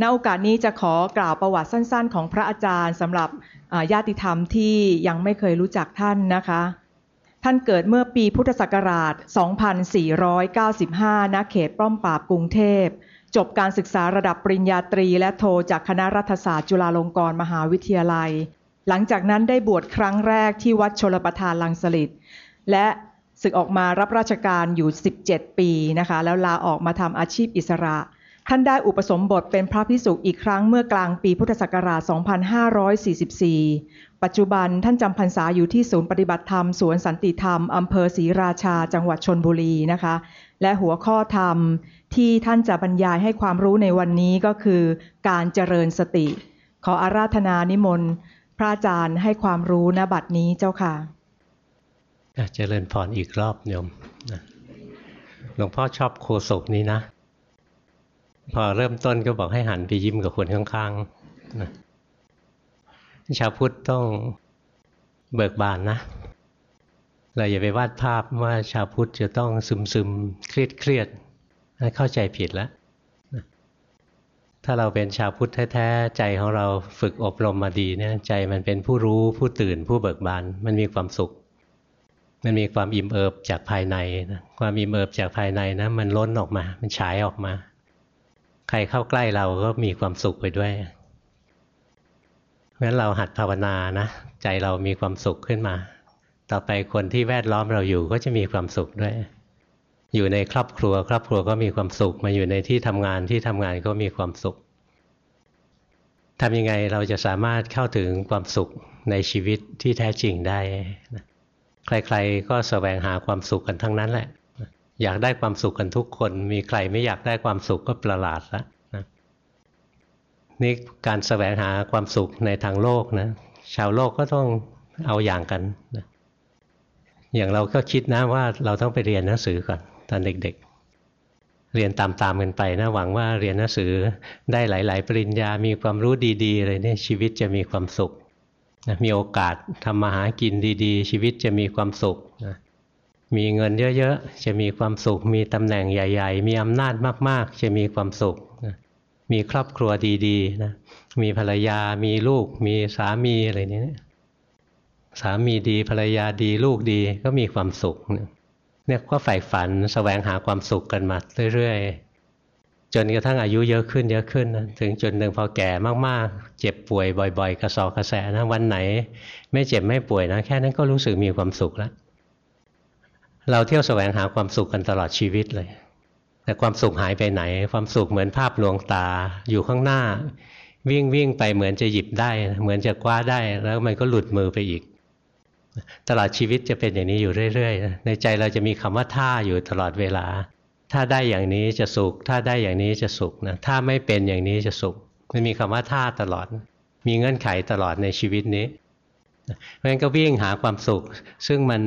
ณโอกาสนี้จะขอกล่าวประวัติสั้น ๆ ของพระอาจารย์สำหรับญาติธรรมที่ยังไม่เคยรู้จักท่านนะคะ ท่านเกิดเมื่อปีพุทธศักราช 2495 ณ เขตป้อมปราบกรุงเทพ จบการศึกษาระดับปริญญาตรีและโทจากคณะรัฐศาสตร์จุฬาลงกรณ์มหาวิทยาลัย หลังจากนั้นได้บวชครั้งแรกที่วัดชลประทานลังสลิดและศึกออกมารับราชการอยู่ 17 ปีนะคะ แล้วลาออกมาทำอาชีพอิสระ ท่านได้อุปสมบทเป็นพระพิสุอีกครั้งเมื่อกลางปีพุทธศักราช 2544 ปัจจุบันท่านจำพรรษาอยู่ที่ศูนย์ปฏิบัติธรรม สวนสันติธรรม อำเภอศรีราชา จังหวัดชนบุรีนะคะ และหัวข้อธรรมที่ท่านจะบรรยายให้ความรู้ในวันนี้ก็คือ การเจริญสติ ขออาราธนานิมนต์ พระอาจารย์ให้ความรู้ณบัดนี้เจ้าค่ะเจริญพรอีกรอบโยมหลวงพ่อชอบโคศกนี้นะ พอเริ่มต้นก็บอกให้หันไปยิ้มกับคนข้างๆนะชาวพุทธต้องเบิกบานนะ เราอย่าไปวาดภาพว่าชาวพุทธจะต้องซึมซึมเครียดเครียดเข้าใจผิดแล้ว ถ้าเราเป็นชาวพุทธแท้ๆใจของเราฝึกอบรมมาดีเนี่ยใจมันเป็นผู้รู้ผู้ตื่นผู้เบิกบานมันมีความสุข มันมีความอิ่มเอิบจากภายในนะความอิ่มเอิบจากภายในนะมันล้นออกมา มันฉายออกมา ใครเข้าใกล้เราก็มีความสุขไปด้วยเพราะฉะนั้นเราหัดภาวนานะ ใจเรามีความสุขขึ้นมา ต่อไปคนที่แวดล้อมเราอยู่ก็จะมีความสุขด้วย อยู่ในครอบครัว ครอบครัวก็มีความสุข มาอยู่ในที่ทำงานที่ทำงานก็มีความสุขทำยังไงเราจะสามารถเข้าถึงความสุขในชีวิตที่แท้จริงได้ ใครๆก็สแสวงหาความสุขกันทั้งนั้นแหละ อยากได้ความสุขกันทุกคน มีใครไม่อยากได้ความสุขก็ประหลาดล้วนะนี่การสแสวงหาความสุขในทางโลกนะ ชาวโลกก็ต้องเอาอย่างกันนะอย่างเราก็คิดนะว่าเราต้องไปเรียนหนังสือก่อนตอนเด็ก ๆ เรียนตามๆกันไปนะหวังว่าเรียนหนังสือได้หลาย ๆ ปริญญา มีความรู้ดีๆอะไรเนี่ยชีวิตจะมีความสุขนะมีโอกาสทำมาหากินดีๆ ชีวิตจะมีความสุขนะ มีเงินเยอะๆ จะมีความสุข มีตำแหน่งใหญ่ ๆ มีอำนาจมากๆ จะมีความสุข มีครอบครัวดีๆนะ มีภรรยา มีลูก มีสามีอะไรนี้สามีดีภรรยาดีลูกดีก็มีความสุข เนี่ยก็ใฝ่ฝันสแสวงหาความสุขกันมาเรื่อยๆ จนกระทั่งอายุเยอะขึ้นเยอะขึ้นนะถึงจุดหนึ่งพอแก่มากๆ เจ็บป่วยบ่อย ๆ กระสอบกระแสนะวันไหน ไม่เจ็บไม่ป่วยนะแค่นั้นก็รู้สึกมีความสุขแล้ว เราเที่ยวแสวงหาความสุขกันตลอดชีวิตเลย แต่ความสุขหายไปไหน ความสุขเหมือนภาพลวงตาอยู่ข้างหน้า วิ่งวิ่งไปเหมือนจะหยิบได้ เหมือนจะคว้าได้แล้วมันก็หลุดมือไปอีก ตลอดชีวิตจะเป็นอย่างนี้อยู่เรื่อยๆในใจเราจะมีคำว่าท่าอยู่ตลอดเวลา ถ้าได้อย่างนี้จะสุข ถ้าได้อย่างนี้จะสุขนะถ้าไม่เป็นอย่างนี้จะสุขมันมีคำว่าท่าตลอด มีเงื่อนไขตลอดในชีวิตนี้เพราะฉะนั้นก็วิ่งหาความสุข ซึ่งมัน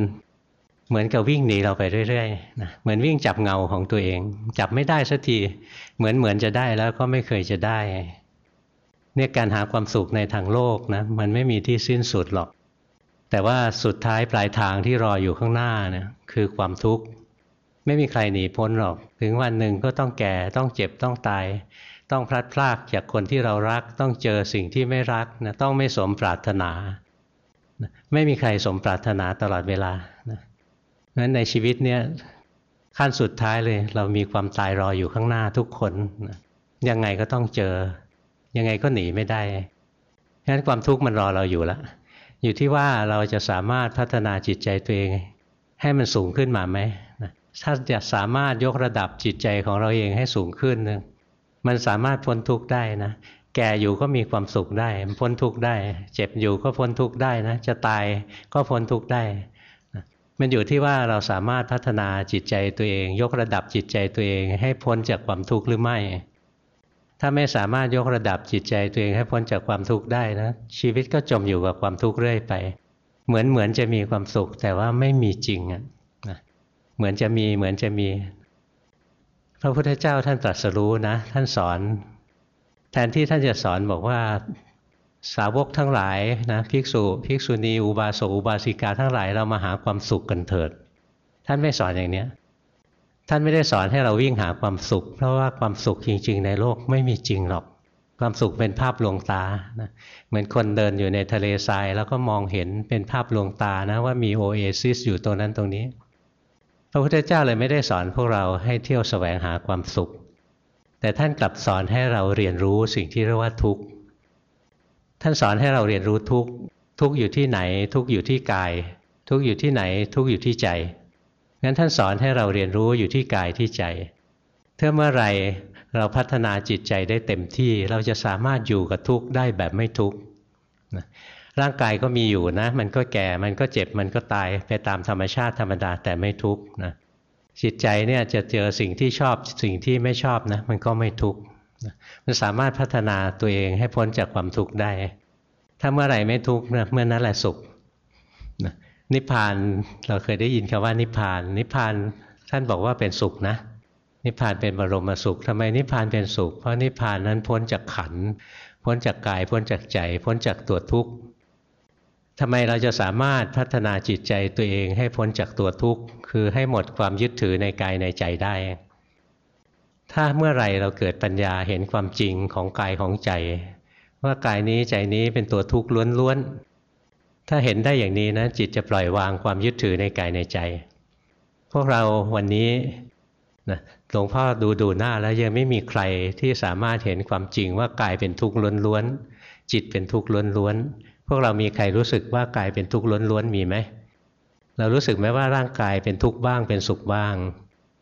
เหมือนกับวิ่งหนีเราไปเรื่อยๆนะเหมือนวิ่งจับเงาของตัวเอง จับไม่ได้สักที เหมือนเหมือนจะได้แล้วก็ไม่เคยจะได้ เนี่ยการหาความสุขในทางโลกนะมันไม่มีที่สิ้นสุดหรอก แต่ว่าสุดท้ายปลายทางที่รออยู่ข้างหน้านะคือความทุกข์ ไม่มีใครหนีพ้นหรอก ถึงวันหนึ่งก็ต้องแก่ต้องเจ็บต้องตาย ต้องพลัดพรากจากคนที่เรารัก ต้องเจอสิ่งที่ไม่รักนะต้องไม่สมปรารถนา ไม่มีใครสมปรารถนาตลอดเวลานะ นั้นในชีวิตเนี้ยขั้นสุดท้ายเลย เรามีความตายรออยู่ข้างหน้าทุกคนยังไงก็ต้องเจอ ยังไงก็หนีไม่ได้งั้นความทุกข์มันรอเราอยู่แล้วอยู่ที่ว่าเราจะสามารถพัฒนาจิตใจตัวเอง ให้มันสูงขึ้นมาไหมถ้าจะสามารถยกระดับจิตใจของเราเองให้สูงขึ้นนึงมันสามารถพ้นทุกข์ได้นะ แก่อยู่ก็มีความสุขได้ พ้นทุกข์ได้ เจ็บอยู่ก็พ้นทุกข์ได้นะ จะตายก็พ้นทุกข์ได้ มันอยู่ที่ว่าเราสามารถพัฒนาจิตใจตัวเอง ยกระดับจิตใจตัวเอง ให้พ้นจากความทุกข์หรือไม่ ถ้าไม่สามารถยกระดับจิตใจตัวเองให้พ้นจากความทุกข์ได้นะชีวิตก็จมอยู่กับความทุกข์เรื่อยไป เหมือนเหมือนจะมีความสุข แต่ว่าไม่มีจริงอะเหมือนจะมีเหมือนจะมี พระพุทธเจ้าท่านตรัสรู้นะ ท่านสอน แทนที่ท่านจะสอนบอกว่า สาวกทั้งหลายนะภิกษุภิกษุณีอุบาสกอุบาสิกาทั้งหลายเรามาหาความสุขกันเถิด ท่านไม่สอนอย่างเนี้ยท่านไม่ได้สอนให้เราวิ่งหาความสุข เพราะว่าความสุขจริง ๆ ในโลกไม่มีจริงหรอก ความสุขเป็นภาพลวงตานะเหมือนคนเดินอยู่ในทะเลทราย แล้วก็มองเห็นเป็นภาพลวงตานะว่ามีโอเอซิสอยู่ตรงนั้นตรงนี้พระพุทธเจ้าเลยไม่ได้สอนพวกเราให้เที่ยวแสวงหาความสุข แต่ท่านกลับสอนให้เราเรียนรู้สิ่งที่เรียกว่าทุกข์ ท่านสอนให้เราเรียนรู้ทุกทุกอยู่ที่ไหน ทุกอยู่ที่กาย ทุกอยู่ที่ไหน ทุกอยู่ที่ใจงั้นท่านสอนให้เราเรียนรู้อยู่ที่กายที่ใจถ้าเมื่อไรเราพัฒนาจิตใจได้เต็มที่เราจะสามารถอยู่กับทุกข์ได้แบบไม่ทุกข์ร่างกายก็มีอยู่นะ มันก็แก่มันก็เจ็บมันก็ตายไปตามธรรมชาติธรรมดาแต่ไม่ทุกข์นะจิตใจเนี่ยจะเจอสิ่งที่ชอบสิ่งที่ไม่ชอบนะ มันก็ไม่ทุกข์ มันสามารถพัฒนาตัวเองให้พ้นจากความทุกข์ได้ ถ้าเมื่อไหร่ไม่ทุกข์นะเมื่อนั้นแหละสุขนิพพานเราเคยได้ยินคำว่านิพพาน นิพพานท่านบอกว่าเป็นสุขนะ นิพพานเป็นบรมสุขทำไมนิพพานเป็นสุข เพราะนิพพานนั้นพ้นจากขัน พ้นจากกาย พ้นจากใจ พ้นจากตัวทุกข์ทำไมเราจะสามารถพัฒนาจิตใจตัวเองให้พ้นจากตัวทุกข์ คือให้หมดความยึดถือในกายในใจได้ ถ้าเมื่อไรเราเกิดปัญญาเห็นความจริงของกายของใจ ว่ากายนี้ใจนี้เป็นตัวทุกข์ล้วนๆ ถ้าเห็นได้อย่างนี้นะ จิตจะปล่อยวางความยึดถือในกายในใจ พวกเราวันนี้นะหลวงพ่อดูดูหน้าแล้วยังไม่มีใครที่สามารถเห็นความจริงว่ากายเป็นทุกข์ล้วนๆ จิตเป็นทุกข์ล้วนๆ พวกเรามีใครรู้สึกว่ากายเป็นทุกข์ล้วนๆ มีไหม เรารู้สึกไหมว่าร่างกายเป็นทุกข์บ้างเป็นสุขบ้าง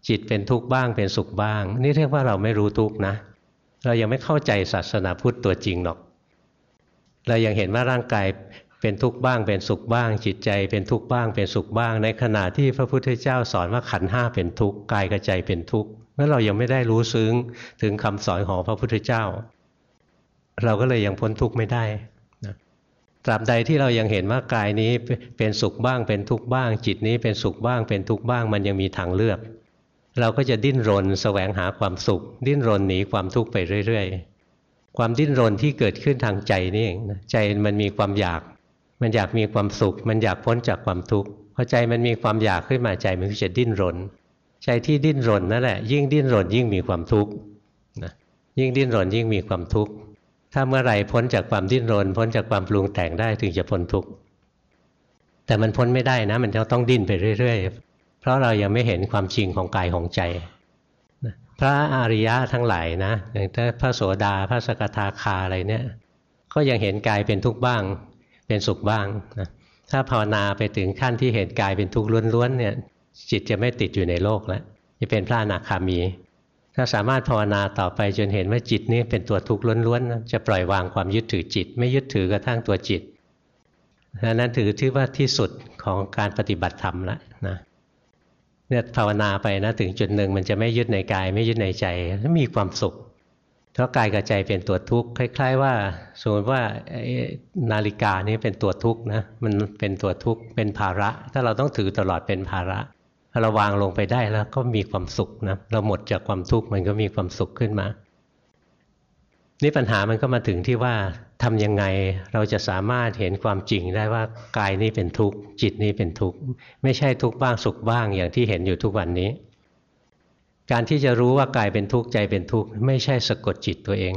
จิตเป็นทุกข์บ้างเป็นสุขบ้าง นี่เรียกว่าเราไม่รู้ทุกข์นะ เรายังไม่เข้าใจศาสนาพุทธตัวจริงหรอก เรายังเห็นว่าร่างกายเป็นทุกข์บ้างเป็นสุขบ้าง จิตใจเป็นทุกข์บ้างเป็นสุขบ้าง ในขณะที่พระพุทธเจ้าสอนว่าขันห้าเป็นทุกข์กายกับใจเป็นทุกข์เมื่อเรายังไม่ได้รู้ซึ้งถึงคำสอนของพระพุทธเจ้า เราก็เลยยังพ้นทุกข์ไม่ได้นะตราบใดที่เรายังเห็นว่ากายนี้เป็นสุขบ้างเป็นทุกข์บ้าง จิตนี้เป็นสุขบ้างเป็นทุกข์บ้าง มันยังมีทางเลือก เราก็จะดิ้นรนแสวงหาความสุข ดิ้นรนหนีความทุกข์ไปเรื่อย ๆ ความดิ้นรนที่เกิดขึ้นทางใจนี่เองใจมันมีความอยาก มันอยากมีความสุข มันอยากพ้นจากความทุกข์พอใจมันมีความอยากขึ้นมาใจมันก็จะดิ้นรน ใจที่ดิ้นรนนั่นแหละ ยิ่งดิ้นรนยิ่งมีความทุกข์นะยิ่งดิ้นรนยิ่งมีความทุกข์ถ้าเมื่อไหร่พ้นจากความดิ้นรน พ้นจากความปรุงแต่งได้ถึงจะพ้นทุกข์แต่มันพ้นไม่ได้นะ มันจะต้องดิ้นไปเรื่อยๆ เพราะเรายังไม่เห็นความจริงของกายของใจพระอริยะทั้งหลายนะอย่างถ้าพระโสดาพระสกทาคาอะไรเนี่ย ก็ยังเห็นกายเป็นทุกข์บ้าง เป็นสุขบ้างนะถ้าภาวนาไปถึงขั้นที่เห็นกายเป็นทุกข์ล้วนๆเนี่ย จิตจะไม่ติดอยู่ในโลกแล้วจะเป็นพระอนาคามี ถ้าสามารถภาวนาต่อไปจนเห็นว่าจิตนี้เป็นตัวทุกข์ล้วนๆจะปล่อยวางความยึดถือจิต ไม่ยึดถือกระทั่งตัวจิตนั้นถือที่ว่าที่สุดของการปฏิบัติธรรมแล้วนะ เนี่ยภาวนาไปนะถึงจุดหนึ่งมันจะไม่ยึดในกาย ไม่ยึดในใจแล้วมีความสุข เพราะกายกับใจเป็นตัวทุกข์คล้าย ๆ ว่าสมมติว่านาฬิกานี้เป็นตัวทุกข์นะมันเป็นตัวทุกข์เป็นภาระ ถ้าเราต้องถือตลอดเป็นภาระเราวางลงไปได้แล้วก็มีความสุขนะเราหมดจากความทุกข์มันก็มีความสุขขึ้นมา นี่ปัญหามันก็มาถึงที่ว่าทำยังไงเราจะสามารถเห็นความจริงได้ว่ากายนี้เป็นทุกข์จิตนี้เป็นทุกข์ไม่ใช่ทุกข์บ้างสุขบ้างอย่างที่เห็นอยู่ทุกวันนี้ การที่จะรู้ว่ากายเป็นทุกข์ใจเป็นทุกข์ไม่ใช่สะกดจิตตัวเอง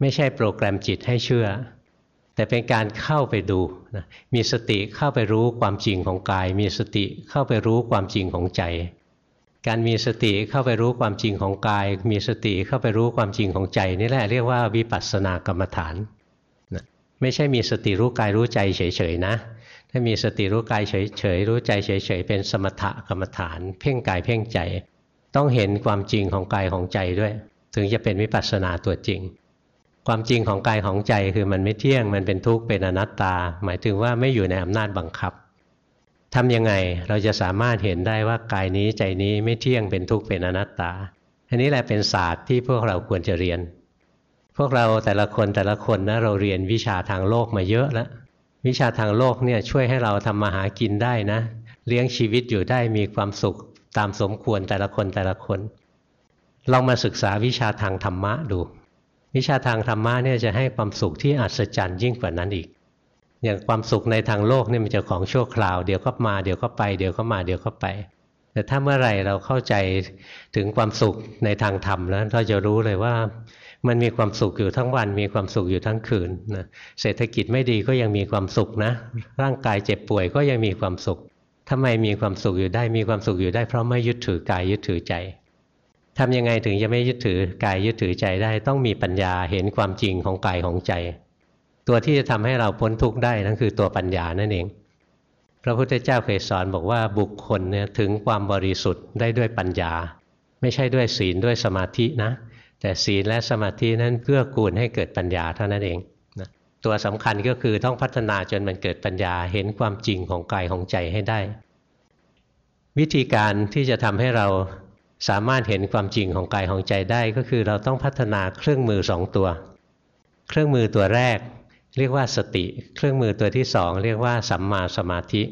ไม่ใช่โปรแกรมจิตให้เชื่อ แต่เป็นการเข้าไปดูนะมีสติเข้าไปรู้ความจริงของกาย มีสติเข้าไปรู้ความจริงของใจ การมีสติเข้าไปรู้ความจริงของกาย มีสติเข้าไปรู้ความจริงของใจนี่แหละเรียกว่าวิปัสสนากรรมฐานนะไม่ใช่มีสติรู้กายรู้ใจเฉยๆนะ ถ้ามีสติรู้กายเฉยๆรู้ใจเฉยๆเป็นสมถกรรมฐาน เพ่งกายเพ่งใจ ต้องเห็นความจริงของกายของใจด้วย ถึงจะเป็นวิปัสสนาตัวจริง ความจริงของกายของใจคือมันไม่เที่ยงมันเป็นทุกข์เป็นอนัตตา หมายถึงว่าไม่อยู่ในอำนาจบังคับ ทำยังไงเราจะสามารถเห็นได้ว่ากายนี้ใจนี้ไม่เที่ยงเป็นทุกข์เป็นอนัตตา อันนี้แหละเป็นศาสตร์ที่พวกเราควรจะเรียน พวกเราแต่ละคนแต่ละคนนะเราเรียนวิชาทางโลกมาเยอะแล้ววิชาทางโลกเนี่ยช่วยให้เราทำมาหากินได้นะ เลี้ยงชีวิตอยู่ได้มีความสุขตามสมควรแต่ละคนแต่ละคนลองมาศึกษาวิชาทางธรรมะดู วิชาทางธรรมะเนี่ยจะให้ความสุขที่อัศจรรย์ยิ่งกว่านั้นอีก อย่างความสุขในทางโลกเนี่ยมันจะของชั่วคราว เดี๋ยวก็มาเดี๋ยวก็ไปเดี๋ยวก็มาเดี๋ยวก็ไป แต่ถ้าเมื่อไหร่เราเข้าใจถึงความสุขในทางธรรมแล้วเราจะรู้เลยว่ามันมีความสุขอยู่ทั้งวัน มีความสุขอยู่ทั้งคืนนะเศรษฐกิจไม่ดีก็ยังมีความสุขนะ ร่างกายเจ็บป่วยก็ยังมีความสุขทำไมมีความสุขอยู่ได้มีความสุขอยู่ได้เพราะไม่ยึดถือกายยึดถือใจทำยังไงถึงจะไม่ยึดถือกายยึดถือใจได้ ต้องมีปัญญาเห็นความจริงของกายของใจ ตัวที่จะทำให้เราพ้นทุกข์ได้นั่นคือตัวปัญญานั่นเอง พระพุทธเจ้าเคยสอนบอกว่าบุคคลเนี่ยถึงความบริสุทธิ์ได้ด้วยปัญญา ไม่ใช่ด้วยศีลด้วยสมาธินะ แต่ศีลและสมาธินั้นเกื้อกูลให้เกิดปัญญาเท่านั้นเองนะตัวสำคัญก็คือต้องพัฒนาจนมันเกิดปัญญาเห็นความจริงของกายของใจให้ได้ วิธีการที่จะทำให้เราสามารถเห็นความจริงของกายของใจได้ก็คือเราต้องพัฒนาเครื่องมือสองตัว เครื่องมือตัวแรก เรียกว่าสติ เครื่องมือตัวที่สองเรียกว่าสัมมาสมาธิ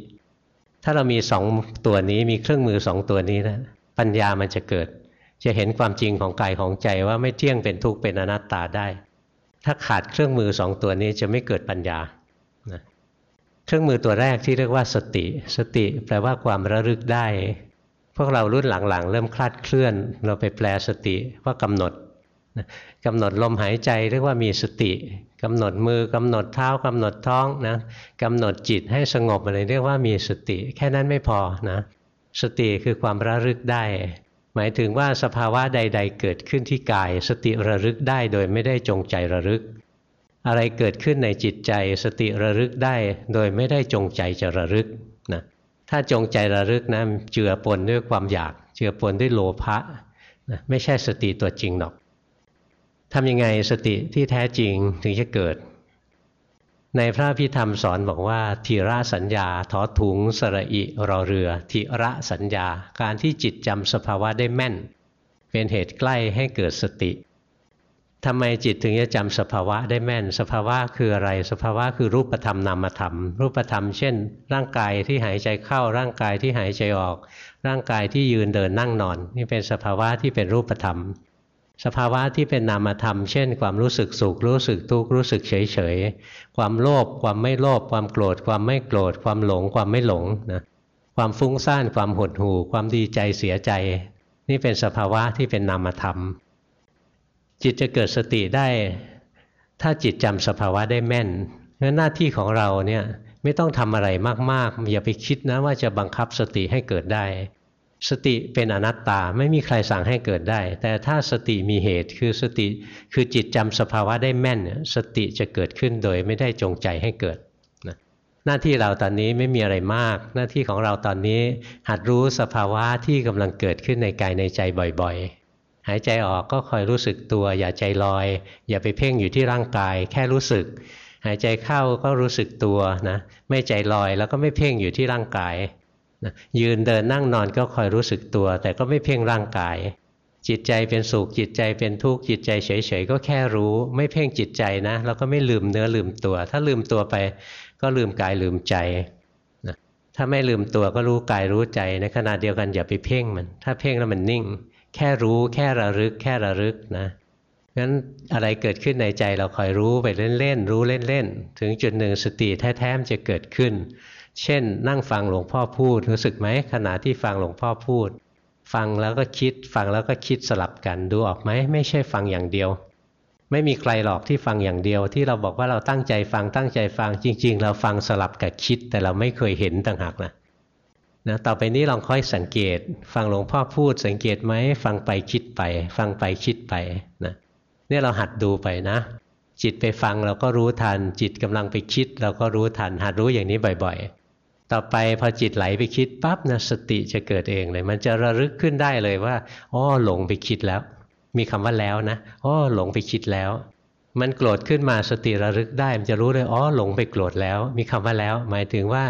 ถ้าเรามีสองตัวนี้มีเครื่องมือสองตัวนี้นะปัญญามันจะเกิด จะเห็นความจริงของกายของใจว่าไม่เที่ยงเป็นทุกข์เป็นอนัตตาได้ ถ้าขาดเครื่องมือสองตัวนี้จะไม่เกิดปัญญาเครื่องมือตัวแรกที่เรียกว่าสติ สติแปลว่าความระลึกได้ พวกเรารุ่นหลังๆ เริ่มคลาดเคลื่อน เราไปแปลสติว่ากำหนด กำหนดลมหายใจเรียกว่ามีสติกำหนดมือกำหนดเท้ากำหนดท้องนะกำหนดจิตให้สงบอะไรเรียกว่ามีสติ แค่นั้นไม่พอนะสติคือความระลึกได้ หมายถึงว่าสภาวะใด ๆ เกิดขึ้นที่กาย สติระลึกได้โดยไม่ได้จงใจระลึก อะไรเกิดขึ้นในจิตใจ สติระลึกได้โดยไม่ได้จงใจจะระลึกนะถ้าจงใจระลึกนะเจือปนด้วยความอยาก เจือปนด้วยโลภะนะไม่ใช่สติตัวจริงหรอก ทำยังไงสติที่แท้จริงถึงจะเกิด ในพระพิธรรมสอนบอกว่าทีระสัญญาทอถุงสระอิรอเรือทีระสัญญา การที่จิตจำสภาวะได้แม่น เป็นเหตุใกล้ให้เกิดสติทำไมจิตถึงจะจำสภาวะได้แม่น สภาวะคืออะไร สภาวะคือรูปธรรมนามธรรม รูปธรรม เช่น ร่างกายที่หายใจเข้าร่างกายที่หายใจออก ร่างกายที่ยืนเดินนั่งนอน นี่เป็นสภาวะที่เป็นรูปธรรม สภาวะที่เป็นนามธรรม เช่น ความรู้สึกสุขรู้สึกทุกข์รู้สึกเฉยเฉยความโลภความไม่โลภความโกรธ ความไม่โกรธ ความหลง ความไม่หลงนะความฟุ้งซ่านความหดหู่ ความดีใจเสียใจ นี่เป็นสภาวะที่เป็นนามธรรม จิตจะเกิดสติได้ ถ้าจิตจำสภาวะได้แม่นงั้นหน้าที่ของเราเนี่ยไม่ต้องทำอะไรมากๆอย่าไปคิดนะว่าจะบังคับสติให้เกิดได้ สติเป็นอนัตตาไม่มีใครสั่งให้เกิดได้ แต่ถ้าสติมีเหตุคือสติคือจิตจำสภาวะได้แม่น สติจะเกิดขึ้นโดยไม่ได้จงใจให้เกิดนะหน้าที่เราตอนนี้ไม่มีอะไรมาก หน้าที่ของเราตอนนี้หัดรู้สภาวะที่กำลังเกิดขึ้นในกายในใจบ่อยๆ หายใจออกก็คอยรู้สึกตัว อย่าใจลอย อย่าไปเพ่งอยู่ที่ร่างกาย แค่รู้สึก หายใจเข้าก็รู้สึกตัวนะไม่ใจลอยแล้วก็ไม่เพ่งอยู่ที่ร่างกาย นะยืนเดินนั่งนอนก็คอยรู้สึกตัว แต่ก็ไม่เพ่งร่างกาย จิตใจเป็นสุขจิตใจเป็นทุกข์จิตใจเฉยๆก็แค่รู้ ไม่เพ่งจิตใจนะแล้วก็ไม่ลืมเนื้อลืมตัว ถ้าลืมตัวไปก็ลืมกายลืมใจนะถ้าไม่ลืมตัวก็รู้กายรู้ใจในขณะเดียวกันอย่าไปเพ่งมัน ถ้าเพ่งแล้วมันนิ่ง แค่รู้แค่ระลึก แค่ระลึกนะงั้นอะไรเกิดขึ้นในใจเราคอยรู้ไปเล่นๆรู้เล่นๆถึงจุดหนึ่งสติแท้ๆจะเกิดขึ้น เช่น นั่งฟังหลวงพ่อพูดรู้สึกไหมขณะที่ฟังหลวงพ่อพูด ฟังแล้วก็คิดฟังแล้วก็คิดสลับกันดูออกไหมไม่ใช่ฟังอย่างเดียว ไม่มีใครหรอกที่ฟังอย่างเดียว ที่เราบอกว่าเราตั้งใจฟังตั้งใจฟังจริง ๆ เราฟังสลับกับคิด แต่เราไม่เคยเห็นต่างหากนะนะต่อไปนี้ลองค่อยสังเกต ฟังหลวงพ่อพูดสังเกตไหมฟังไปคิดไป ฟังไปคิดไปนะเนี่ยเราหัดดูไปนะ จิตไปฟังเราก็รู้ทัน จิตกำลังไปคิด เราก็รู้ทัน หัดรู้อย่างนี้บ่อย ๆ ต่อไปพอจิตไหลไปคิดปั๊บนะสติจะเกิดเองเลย มันจะระลึกขึ้นได้เลยว่าอ๋อหลงไปคิดแล้ว มีคำว่าแล้วนะอ๋อหลงไปคิดแล้ว มันโกรธขึ้นมาสติระลึกได้ มันจะรู้เลยอ๋อหลงไปโกรธแล้ว มีคำว่าแล้ว หมายถึงว่า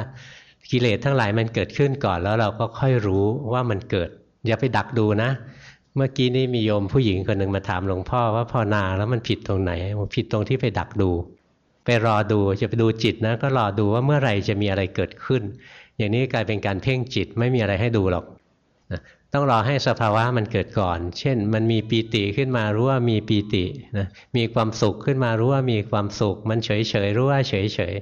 กิเลสทั้งหลายมันเกิดขึ้นก่อนแล้วเราก็ค่อยรู้ว่ามันเกิด อย่าไปดักดูนะ เมื่อกี้นี้มีโยมผู้หญิงคนหนึ่งมาถามหลวงพ่อว่าพอนาแล้วมันผิดตรงไหนผิดตรงที่ไปดักดู ไปรอดูจะไปดูจิตนะก็รอดูว่าเมื่อไหร่จะมีอะไรเกิดขึ้น อย่างนี้กลายเป็นการเพ่งจิตไม่มีอะไรให้ดูหรอกต้องรอให้สภาวะมันเกิดก่อน เช่น มันมีปีติขึ้นมารู้ว่ามีปีตินะมีความสุขขึ้นมารู้ว่ามีความสุข มันเฉยเฉยรู้ว่าเฉยเฉย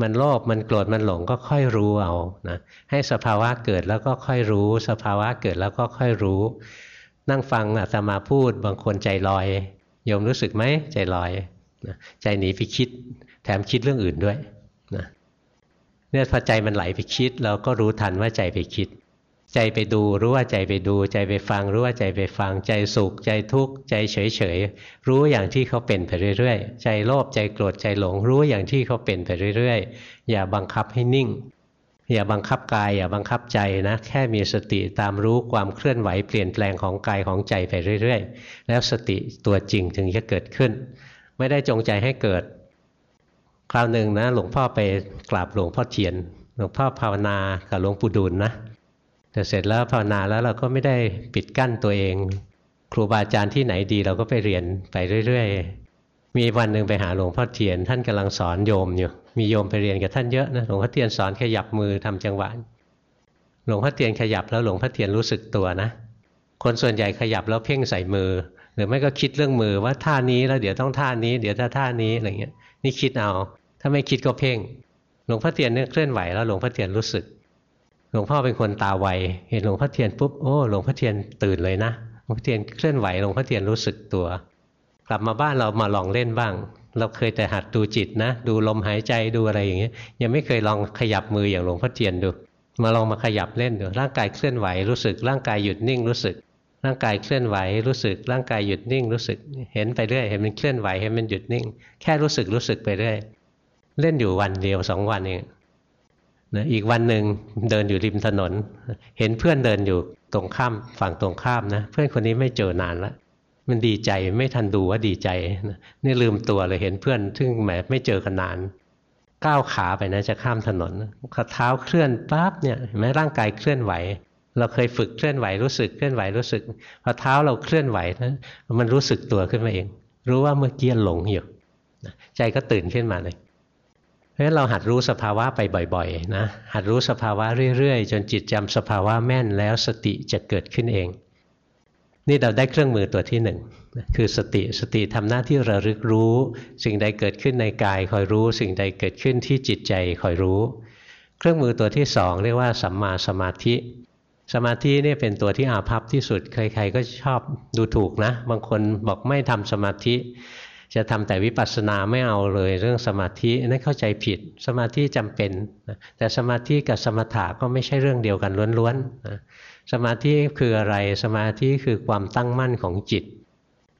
มันโลภมันโกรธมันหลงก็ค่อยรู้เอานะให้สภาวะเกิดแล้วก็ค่อยรู้ สภาวะเกิดแล้วก็ค่อยรู้ นั่งฟังอาตมาพูดบางคนใจลอยโยมรู้สึกไหมใจลอยนะใจหนีไปคิด แถมคิดเรื่องอื่นด้วยนะเนี่ยพอใจมันไหลไปคิด เราก็รู้ทันว่าใจไปคิด ใจไปดูรู้ว่าใจไปดู ใจไปฟังรู้ว่าใจไปฟังใจสุขใจทุกข์ใจเฉยเฉยรู้อย่างที่เขาเป็นไปเรื่อยๆ ใจโลภใจโกรธใจหลง รู้อย่างที่เขาเป็นไปเรื่อยๆ อย่าบังคับให้นิ่ง อย่าบังคับกาย อย่าบังคับใจนะแค่มีสติตามรู้ความเคลื่อนไหวเปลี่ยนแปลงของกายของใจไปเรื่อยๆ แล้วสติตัวจริงถึงจะเกิดขึ้น ไม่ได้จงใจให้เกิด คราวหนึ่งนะหลวงพ่อไปกราบหลวงพ่อเทียน หลวงพ่อภาวนากับหลวงปู่ดูลนะแต่เสร็จแล้วภาวนาแล้วเราก็ไม่ได้ปิดกั้นตัวเอง ครูบาอาจารย์ที่ไหนดีเราก็ไปเรียนไปเรื่อยๆ มีวันหนึ่งไปหาหลวงพ่อเทียน ท่านกำลังสอนโยมอยู่ มีโยมไปเรียนกับท่านเยอะนะหลวงพ่อเทียนสอนขยับมือทำจังหวะหลวงพ่อเทียนขยับแล้วหลวงพ่อเทียนรู้สึกตัวนะ คนส่วนใหญ่ขยับแล้วเพ่งใส่มือ หรือไม่ก็คิดเรื่องมือว่าท่านี้แล้วเดี๋ยวต้องท่านี้ เดี๋ยวถ้าท่านี้อะไรเงี้ยนี่คิดเอา ถ้าไม่คิดก็เพ่ง หลวงพ่อเทียนเนี่ยเคลื่อนไหวแล้วหลวงพ่อเทียนรู้สึก หลวงพ่อเป็นคนตาไว เห็นหลวงพ่อเทียนปุ๊บ โอ้ หลวงพ่อเทียนตื่นเลยนะ หลวงพ่อเทียนเคลื่อนไหว หลวงพ่อเทียนรู้สึกตัว กลับมาบ้านเรามาลองเล่นบ้าง เราเคยแต่หัดดูจิตนะ ดูลมหายใจ ดูอะไรอย่างเงี้ย ยังไม่เคยลองขยับมืออย่างหลวงพ่อเทียนดู มาลองมาขยับเล่นดู ร่างกายเคลื่อนไหวรู้สึก ร่างกายหยุดนิ่งรู้สึก ร่างกายเคลื่อนไหวรู้สึก ร่างกายหยุดนิ่งรู้สึก เห็นไปเรื่อย เห็นมันเคลื่อนไหว เห็นมันหยุดนิ่ง แค่รู้สึกรู้สึกไปเรื่อย เล่นอยู่วันเดียวสองวันเองนะอีกวันหนึ่งเดินอยู่ริมถนน เห็นเพื่อนเดินอยู่ตรงข้ามฝั่งตรงข้ามนะ เพื่อนคนนี้ไม่เจอนานแล้วมันดีใจไม่ทันดูว่าดีใจนะนี่ลืมตัวเลยเห็นเพื่อน ซึ่งแหมไม่เจอกันนาน ก้าวขาไปนะจะข้ามถนนขาเท้าเคลื่อนปั๊บเนี่ยแม้ร่างกายเคลื่อนไหว เราเคยฝึกเคลื่อนไหวรู้สึกเคลื่อนไหวรู้สึกพอเท้าเราเคลื่อนไหวนะมันรู้สึกตัวขึ้นมาเอง รู้ว่าเมื่อกี้หลงอยู่ใจก็ตื่นขึ้นมาเลย ราะฉะนั้นเราหัดรู้สภาวะไปบ่อยๆนะหัดรู้สภาวะเรื่อยๆ จนจิตจำสภาวะแม่นแล้วสติจะเกิดขึ้นเอง นี่เราได้เครื่องมือตัวที่หนึ่งคือสติสติทำหน้าที่ระลึกรู้ สิ่งใดเกิดขึ้นในกายคอยรู้ สิ่งใดเกิดขึ้นที่จิตใจคอยรู้ เครื่องมือตัวที่สองเรียกว่าสัมมาสมาธิ สมาธินี่เป็นตัวที่อาภัพที่สุดใครๆก็ชอบดูถูกนะ บางคนบอกไม่ทำสมาธิ จะทำแต่วิปัสสนาไม่เอาเลยเรื่องสมาธินั่นเข้าใจผิด สมาธิจำเป็นแต่สมาธิกับสมถะก็ไม่ใช่เรื่องเดียวกันล้วนๆสมาธิคืออะไรสมาธิคือความตั้งมั่นของจิต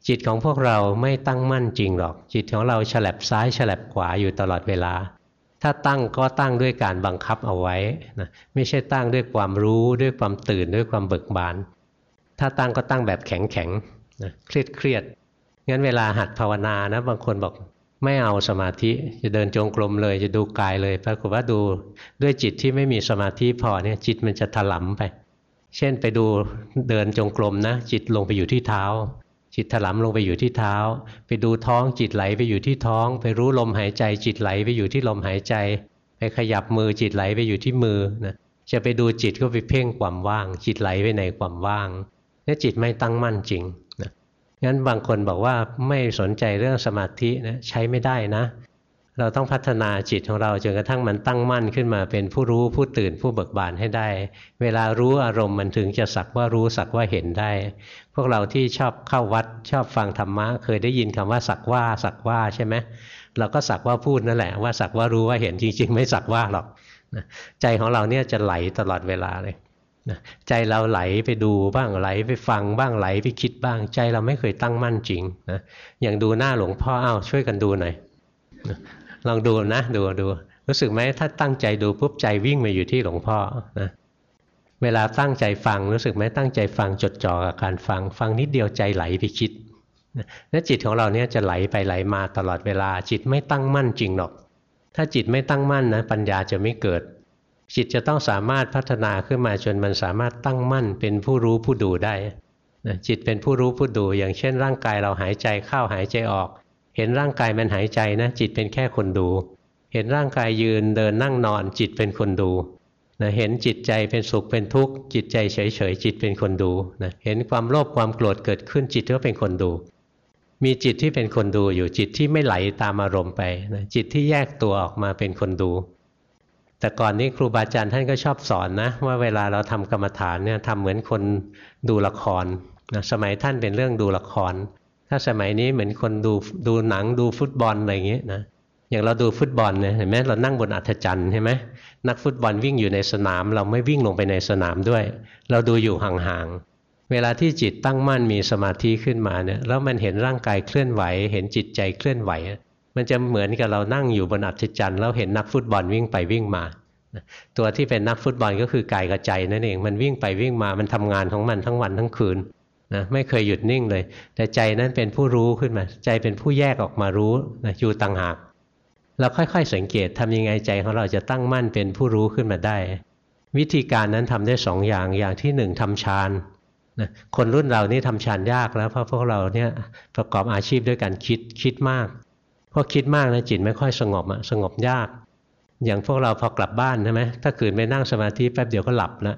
จิตของพวกเราไม่ตั้งมั่นจริงหรอก จิตของเราฉลับซ้ายฉลับขวาอยู่ตลอดเวลา ถ้าตั้งก็ตั้งด้วยการบังคับเอาไว้นะไม่ใช่ตั้งด้วยความรู้ด้วยความตื่นด้วยความเบิกบาน ถ้าตั้งก็ตั้งแบบแข็งแข็งเครียดเครียด งั้นเวลาหัดภาวนานะ บางคนบอกไม่เอาสมาธิ จะเดินจงกรมเลย จะดูกายเลยปรากฏว่าดูด้วยจิตที่ไม่มีสมาธิพอเนี่ยจิตมันจะถลำไป เช่นไปดูเดินจงกรมนะ จิตลงไปอยู่ที่เท้า จิตถลำลงไปอยู่ที่เท้า ไปดูท้องจิตไหลไปอยู่ที่ท้อง ไปรู้ลมหายใจจิตไหลไปอยู่ที่ลมหายใจ ไปขยับมือจิตไหลไปอยู่ที่มือนะจะไปดูจิตก็ไปเพ่งความว่าง จิตไหลไปในความว่างนี่จิตไม่ตั้งมั่นจริง งั้นบางคนบอกว่าไม่สนใจเรื่องสมาธินะใช้ไม่ได้นะ เราต้องพัฒนาจิตของเราจนกระทั่งมันตั้งมั่นขึ้นมาเป็นผู้รู้ผู้ตื่นผู้เบิกบานให้ได้ เวลารู้อารมณ์มันถึงจะสักว่ารู้สักว่าเห็นได้ พวกเราที่ชอบเข้าวัดชอบฟังธรรมะ เคยได้ยินคำว่าสักว่าสักว่าใช่ไหมเราก็สักว่าพูดนั่นแหละว่าสักว่ารู้ว่าเห็นจริง ๆ ไม่สักว่าหรอกใจของเราเนี่ยจะไหลตลอดเวลาเลย นะใจเราไหลไปดูบ้างไหลไปฟังบ้างไหลไปคิดบ้าง ใจเราไม่เคยตั้งมั่นจริงนะอย่างดูหน้าหลวงพ่ออ้าวช่วยกันดูหน่อยนะลองดูนะดูดูรู้สึกไหมถ้าตั้งใจดูปุ๊บใจวิ่งมาอยู่ที่หลวงพ่อนะเวลาตั้งใจฟังรู้สึกไหมตั้งใจฟังจดจ่อกับการฟัง ฟังนิดเดียวใจไหลไปคิดนะจิตของเราเนี่ยจะไหลไปไหลมาตลอดเวลาจิตไม่ตั้งมั่นจริงหรอก ถ้าจิตไม่ตั้งมั่นนะปัญญาจะไม่เกิด จิตจะต้องสามารถพัฒนาขึ้นมาจนมันสามารถตั้งมั่นเป็นผู้รู้ผู้ดูได้นะจิตเป็นผู้รู้ผู้ดู อย่างเช่น ร่างกายเราหายใจเข้าหายใจออก เห็นร่างกายมันหายใจนะ จิตเป็นแค่คนดู เห็นร่างกายยืนเดินนั่งนอนจิตเป็นคนดูนะเห็นจิตใจเป็นสุขเป็นทุกข์จิตใจเฉยเฉยจิตเป็นคนดูนะเห็นความโลภความโกรธเกิดขึ้นจิตก็เป็นคนดู มีจิตที่เป็นคนดูอยู่จิตที่ไม่ไหลตามอารมณ์ไปนะจิตที่แยกตัวออกมาเป็นคนดู แต่ก่อนนี้ครูบาอาจารย์ท่านก็ชอบสอนนะว่าเวลาเราทำกรรมฐานเนี่ยทำเหมือนคนดูละครนะสมัยท่านเป็นเรื่องดูละคร ถ้าสมัยนี้เหมือนคนดูดูหนังดูฟุตบอลอะไรอย่างเงี้ยนะอย่างเราดูฟุตบอลเนี่ยเห็นไหมเรานั่งบนอัฐจันทร์ใช่ไหมนักฟุตบอลวิ่งอยู่ในสนาม เราไม่วิ่งลงไปในสนามด้วย เราดูอยู่ห่างๆเวลาที่จิตตั้งมั่นมีสมาธิขึ้นมาเนี่ยแล้วมันเห็นร่างกายเคลื่อนไหว เห็นจิตใจเคลื่อนไหว มันจะเหมือนกับเรานั่งอยู่บนอัฐจันทร์แล้วเห็นนักฟุตบอลวิ่งไปวิ่งมา ตัวที่เป็นนักฟุตบอลก็คือกายกับใจนั่นเองมันวิ่งไปวิ่งมามันทำงานของมันทั้งวันทั้งคืนนะไม่เคยหยุดนิ่งเลย แต่ใจนั้นเป็นผู้รู้ขึ้นมา ใจเป็นผู้แยกออกมารู้นะอยู่ต่างหาก เราค่อยๆสังเกตทำยังไงใจของเราจะตั้งมั่นเป็นผู้รู้ขึ้นมาได้ วิธีการนั้นทำได้สองอย่างอย่างที่หนึ่งทำฌานนะคนรุ่นเรานี่ทำฌานยากแล้วเพราะพวกเราเนี่ยประกอบอาชีพด้วยการคิดคิดมาก พอคิดมากนะจิตไม่ค่อยสงบอะสงบยาก อย่างพวกเราพอกลับบ้านใช่ไหมถ้าขืนไปนั่งสมาธิแป๊บเดียวก็หลับนะ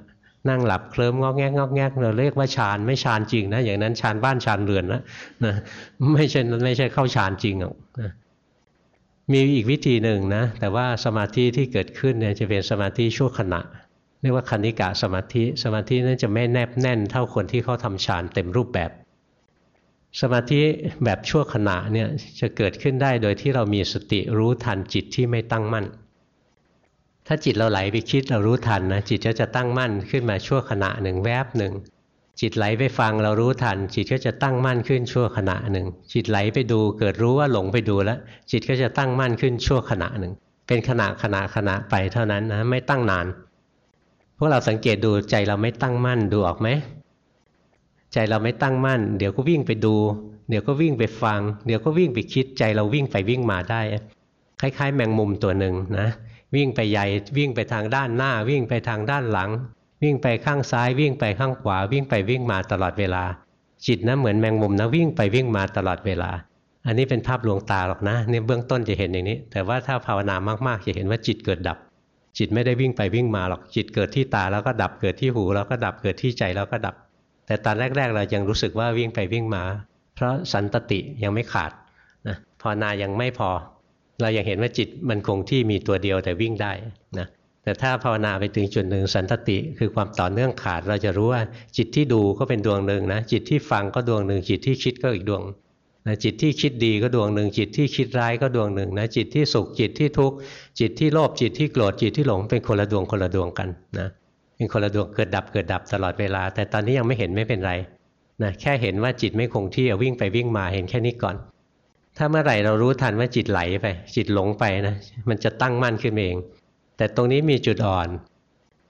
นั่งหลับเคลิ้มงอกแงกงอกแงกเราเรียกว่าฌานไม่ฌานจริงนะอย่างนั้นฌานบ้านฌานเรือนนะนะไม่ใช่ไม่ใช่เข้าฌานจริงหรอกนะมีอีกวิธีหนึ่งนะ แต่ว่าสมาธิที่เกิดขึ้นเนี่ยจะเป็นสมาธิชั่วขณะเรียกว่าคณิกะสมาธิ สมาธินั้นจะไม่แนบแน่นเท่าคนที่เขาทำฌานเต็มรูปแบบ สมาธิแบบชั่วขณะเนี่ยจะเกิดขึ้นได้โดยที่เรามีสติรู้ทันจิตที่ไม่ตั้งมั่น ถ้าจิตเราไหลไปคิดเรารู้ทันนะจิตก็จะตั้งมั่นขึ้นมาชั่วขณะหนึ่งแวบหนึ่งจิตไหลไปฟังเรารู้ทัน จิตก็จะตั้งมั่นขึ้นชั่วขณะหนึ่ง จิตไหลไปดูเกิดรู้ว่าหลงไปดูแล้ว จิตก็จะตั้งมั่นขึ้นชั่วขณะหนึ่ง เป็นขณะขณะขณะไปเท่านั้นนะไม่ตั้งนาน พวกเราสังเกตดูใจเราไม่ตั้งมั่นดูออกไหม ใจเราไม่ตั้งมั่น เดี๋ยวก็วิ่งไปดู เดี๋ยวก็วิ่งไปฟัง เดี๋ยวก็วิ่งไปคิดใจเราวิ่งไปวิ่งมาได้ คล้าย ๆ แมงมุมตัวหนึ่งนะ วิ่งไปใหญ่วิ่งไปทางด้านหน้า วิ่งไปทางด้านหลัง วิ่งไปข้างซ้าย วิ่งไปข้างขวา วิ่งไปวิ่งมาตลอดเวลา จิตนะเหมือนแมงมุมนะวิ่งไปวิ่งมาตลอดเวลา อันนี้เป็นภาพลวงตาหรอกนะนี่เบื้องต้นจะเห็นอย่างนี้ แต่ว่าถ้าภาวนามากๆจะเห็นว่าจิตเกิดดับ จิตไม่ได้วิ่งไปวิ่งมาหรอกจิตเกิดที่ตาแล้วก็ดับเกิดที่หูแล้วก็ดับเกิดที่ใจแล้วก็ดับ แต่ตอนแรก ๆ เรายังรู้สึกว่าวิ่งไปวิ่งมา เพราะสันตติยังไม่ขาดนะภาวนายังไม่พอ เราอยากเห็นว่าจิตมันคงที่มีตัวเดียวแต่วิ่งได้นะแต่ถ้าภาวนาไปถึงจุดหนึ่งสันตติคือความต่อเนื่องขาดเราจะรู้ว่าจิตที่ดูก็เป็นดวงหนึ่งนะจิตที่ฟังก็ดวงหนึ่งจิตที่คิดก็อีกดวงนะจิตที่คิดดีก็ดวงหนึ่งจิตที่คิดร้ายก็ดวงหนึ่งนะจิตที่สุขจิตที่ทุกข์จิตที่โลภจิตที่โกรธจิตที่หลงเป็นคนละดวงคนละดวงกันนะ เป็นคนละดวงเกิดดับเกิดดับตลอดเวลา แต่ตอนนี้ยังไม่เห็นไม่เป็นไรนะแค่เห็นว่าจิตไม่คงที่วิ่งไปวิ่งมาเห็นแค่นี้ก่อน ถ้าเมื่อไหร่เรารู้ทันว่าจิตไหลไป จิตหลงไปนะมันจะตั้งมั่นขึ้นเอง แต่ตรงนี้มีจุดอ่อน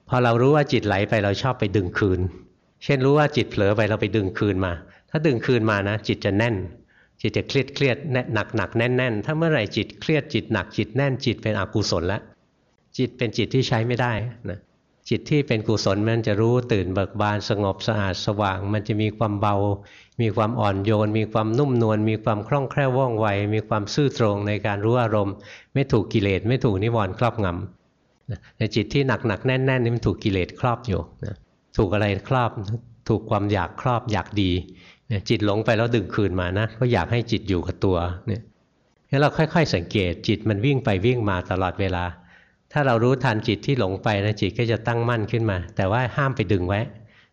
พอเรารู้ว่าจิตไหลไปเราชอบไปดึงคืน เช่นรู้ว่าจิตเผลอไปเราไปดึงคืนมา ถ้าดึงคืนมานะ จิตจะแน่น จิตจะเครียดเครียดหนักหนักแน่นแน่นถ้าเมื่อไหร่จิตเครียดจิตหนักจิตแน่นจิตเป็นอกุศลแล้วจิตเป็นจิตที่ใช้ไม่ได้นะ จิตที่เป็นกุศลมันจะรู้ตื่นเบิกบานสงบสะอาดสว่าง มันจะมีความเบา มีความอ่อนโยน มีความนุ่มนวลมีความคล่องแคล่วว่องไว มีความซื่อตรงในการรู้อารมณ์ ไม่ถูกกิเลสไม่ถูกนิวรณ์ครอบงำแต่จิตที่หนักหนักแน่นแน่นนี่มันถูกกิเลสครอบอยู่นะถูกอะไรครอบถูกความอยากครอบอยากดีจิตหลงไปแล้วดึงคืนมานะก็อยากให้จิตอยู่กับตัวเนี่ยงั้นเราค่อย ๆ สังเกตจิตมันวิ่งไปวิ่งมาตลอดเวลา ถ้าเรารู้ทันจิตที่หลงไปนะจิตก็จะตั้งมั่นขึ้นมา แต่ว่าห้ามไปดึงไว้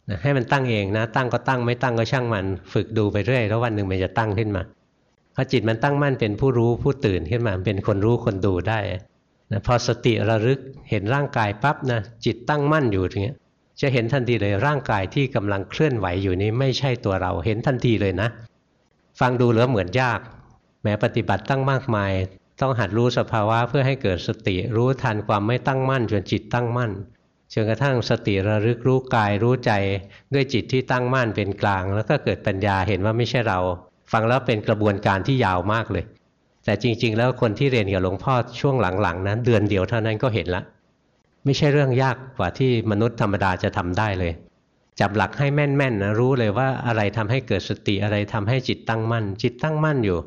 นะให้มันตั้งเองนะ ตั้งก็ตั้งไม่ตั้งก็ช่างมัน ฝึกดูไปเรื่อยแล้ววันหนึ่งมันจะตั้งขึ้นมาพอจิตมันตั้งมั่นเป็นผู้รู้ผู้ตื่นขึ้นมาเป็นคนรู้คนดูได้นะพอสติระลึกเห็นร่างกายปั๊บนะจิตตั้งมั่นอยู่อย่างเงี้ยจะเห็นทันทีเลยร่างกายที่กำลังเคลื่อนไหวอยู่นี้ไม่ใช่ตัวเราเห็นทันทีเลยนะ ฟังดูแล้วเหมือนยากแม้ปฏิบัติตั้งมากมาย ต้องหัดรู้สภาวะเพื่อให้เกิดสติ รู้ทันความไม่ตั้งมั่นจนจิตตั้งมั่นจนกระทั่งสติระลึกรู้กายรู้ใจด้วยจิตที่ตั้งมั่นเป็นกลาง แล้วก็เกิดปัญญาเห็นว่าไม่ใช่เรา ฟังแล้วเป็นกระบวนการที่ยาวมากเลย แต่จริง ๆ แล้วคนที่เรียนกับหลวงพ่อช่วงหลังๆนั้นเดือนเดียวเท่านั้นก็เห็นละ ไม่ใช่เรื่องยากกว่าที่มนุษย์ธรรมดาจะทำได้เลย จับหลักให้แม่นๆนะรู้เลยว่าอะไรทำให้เกิดสติอะไรทำให้จิตตั้งมั่น จิตตั้งมั่นอยู่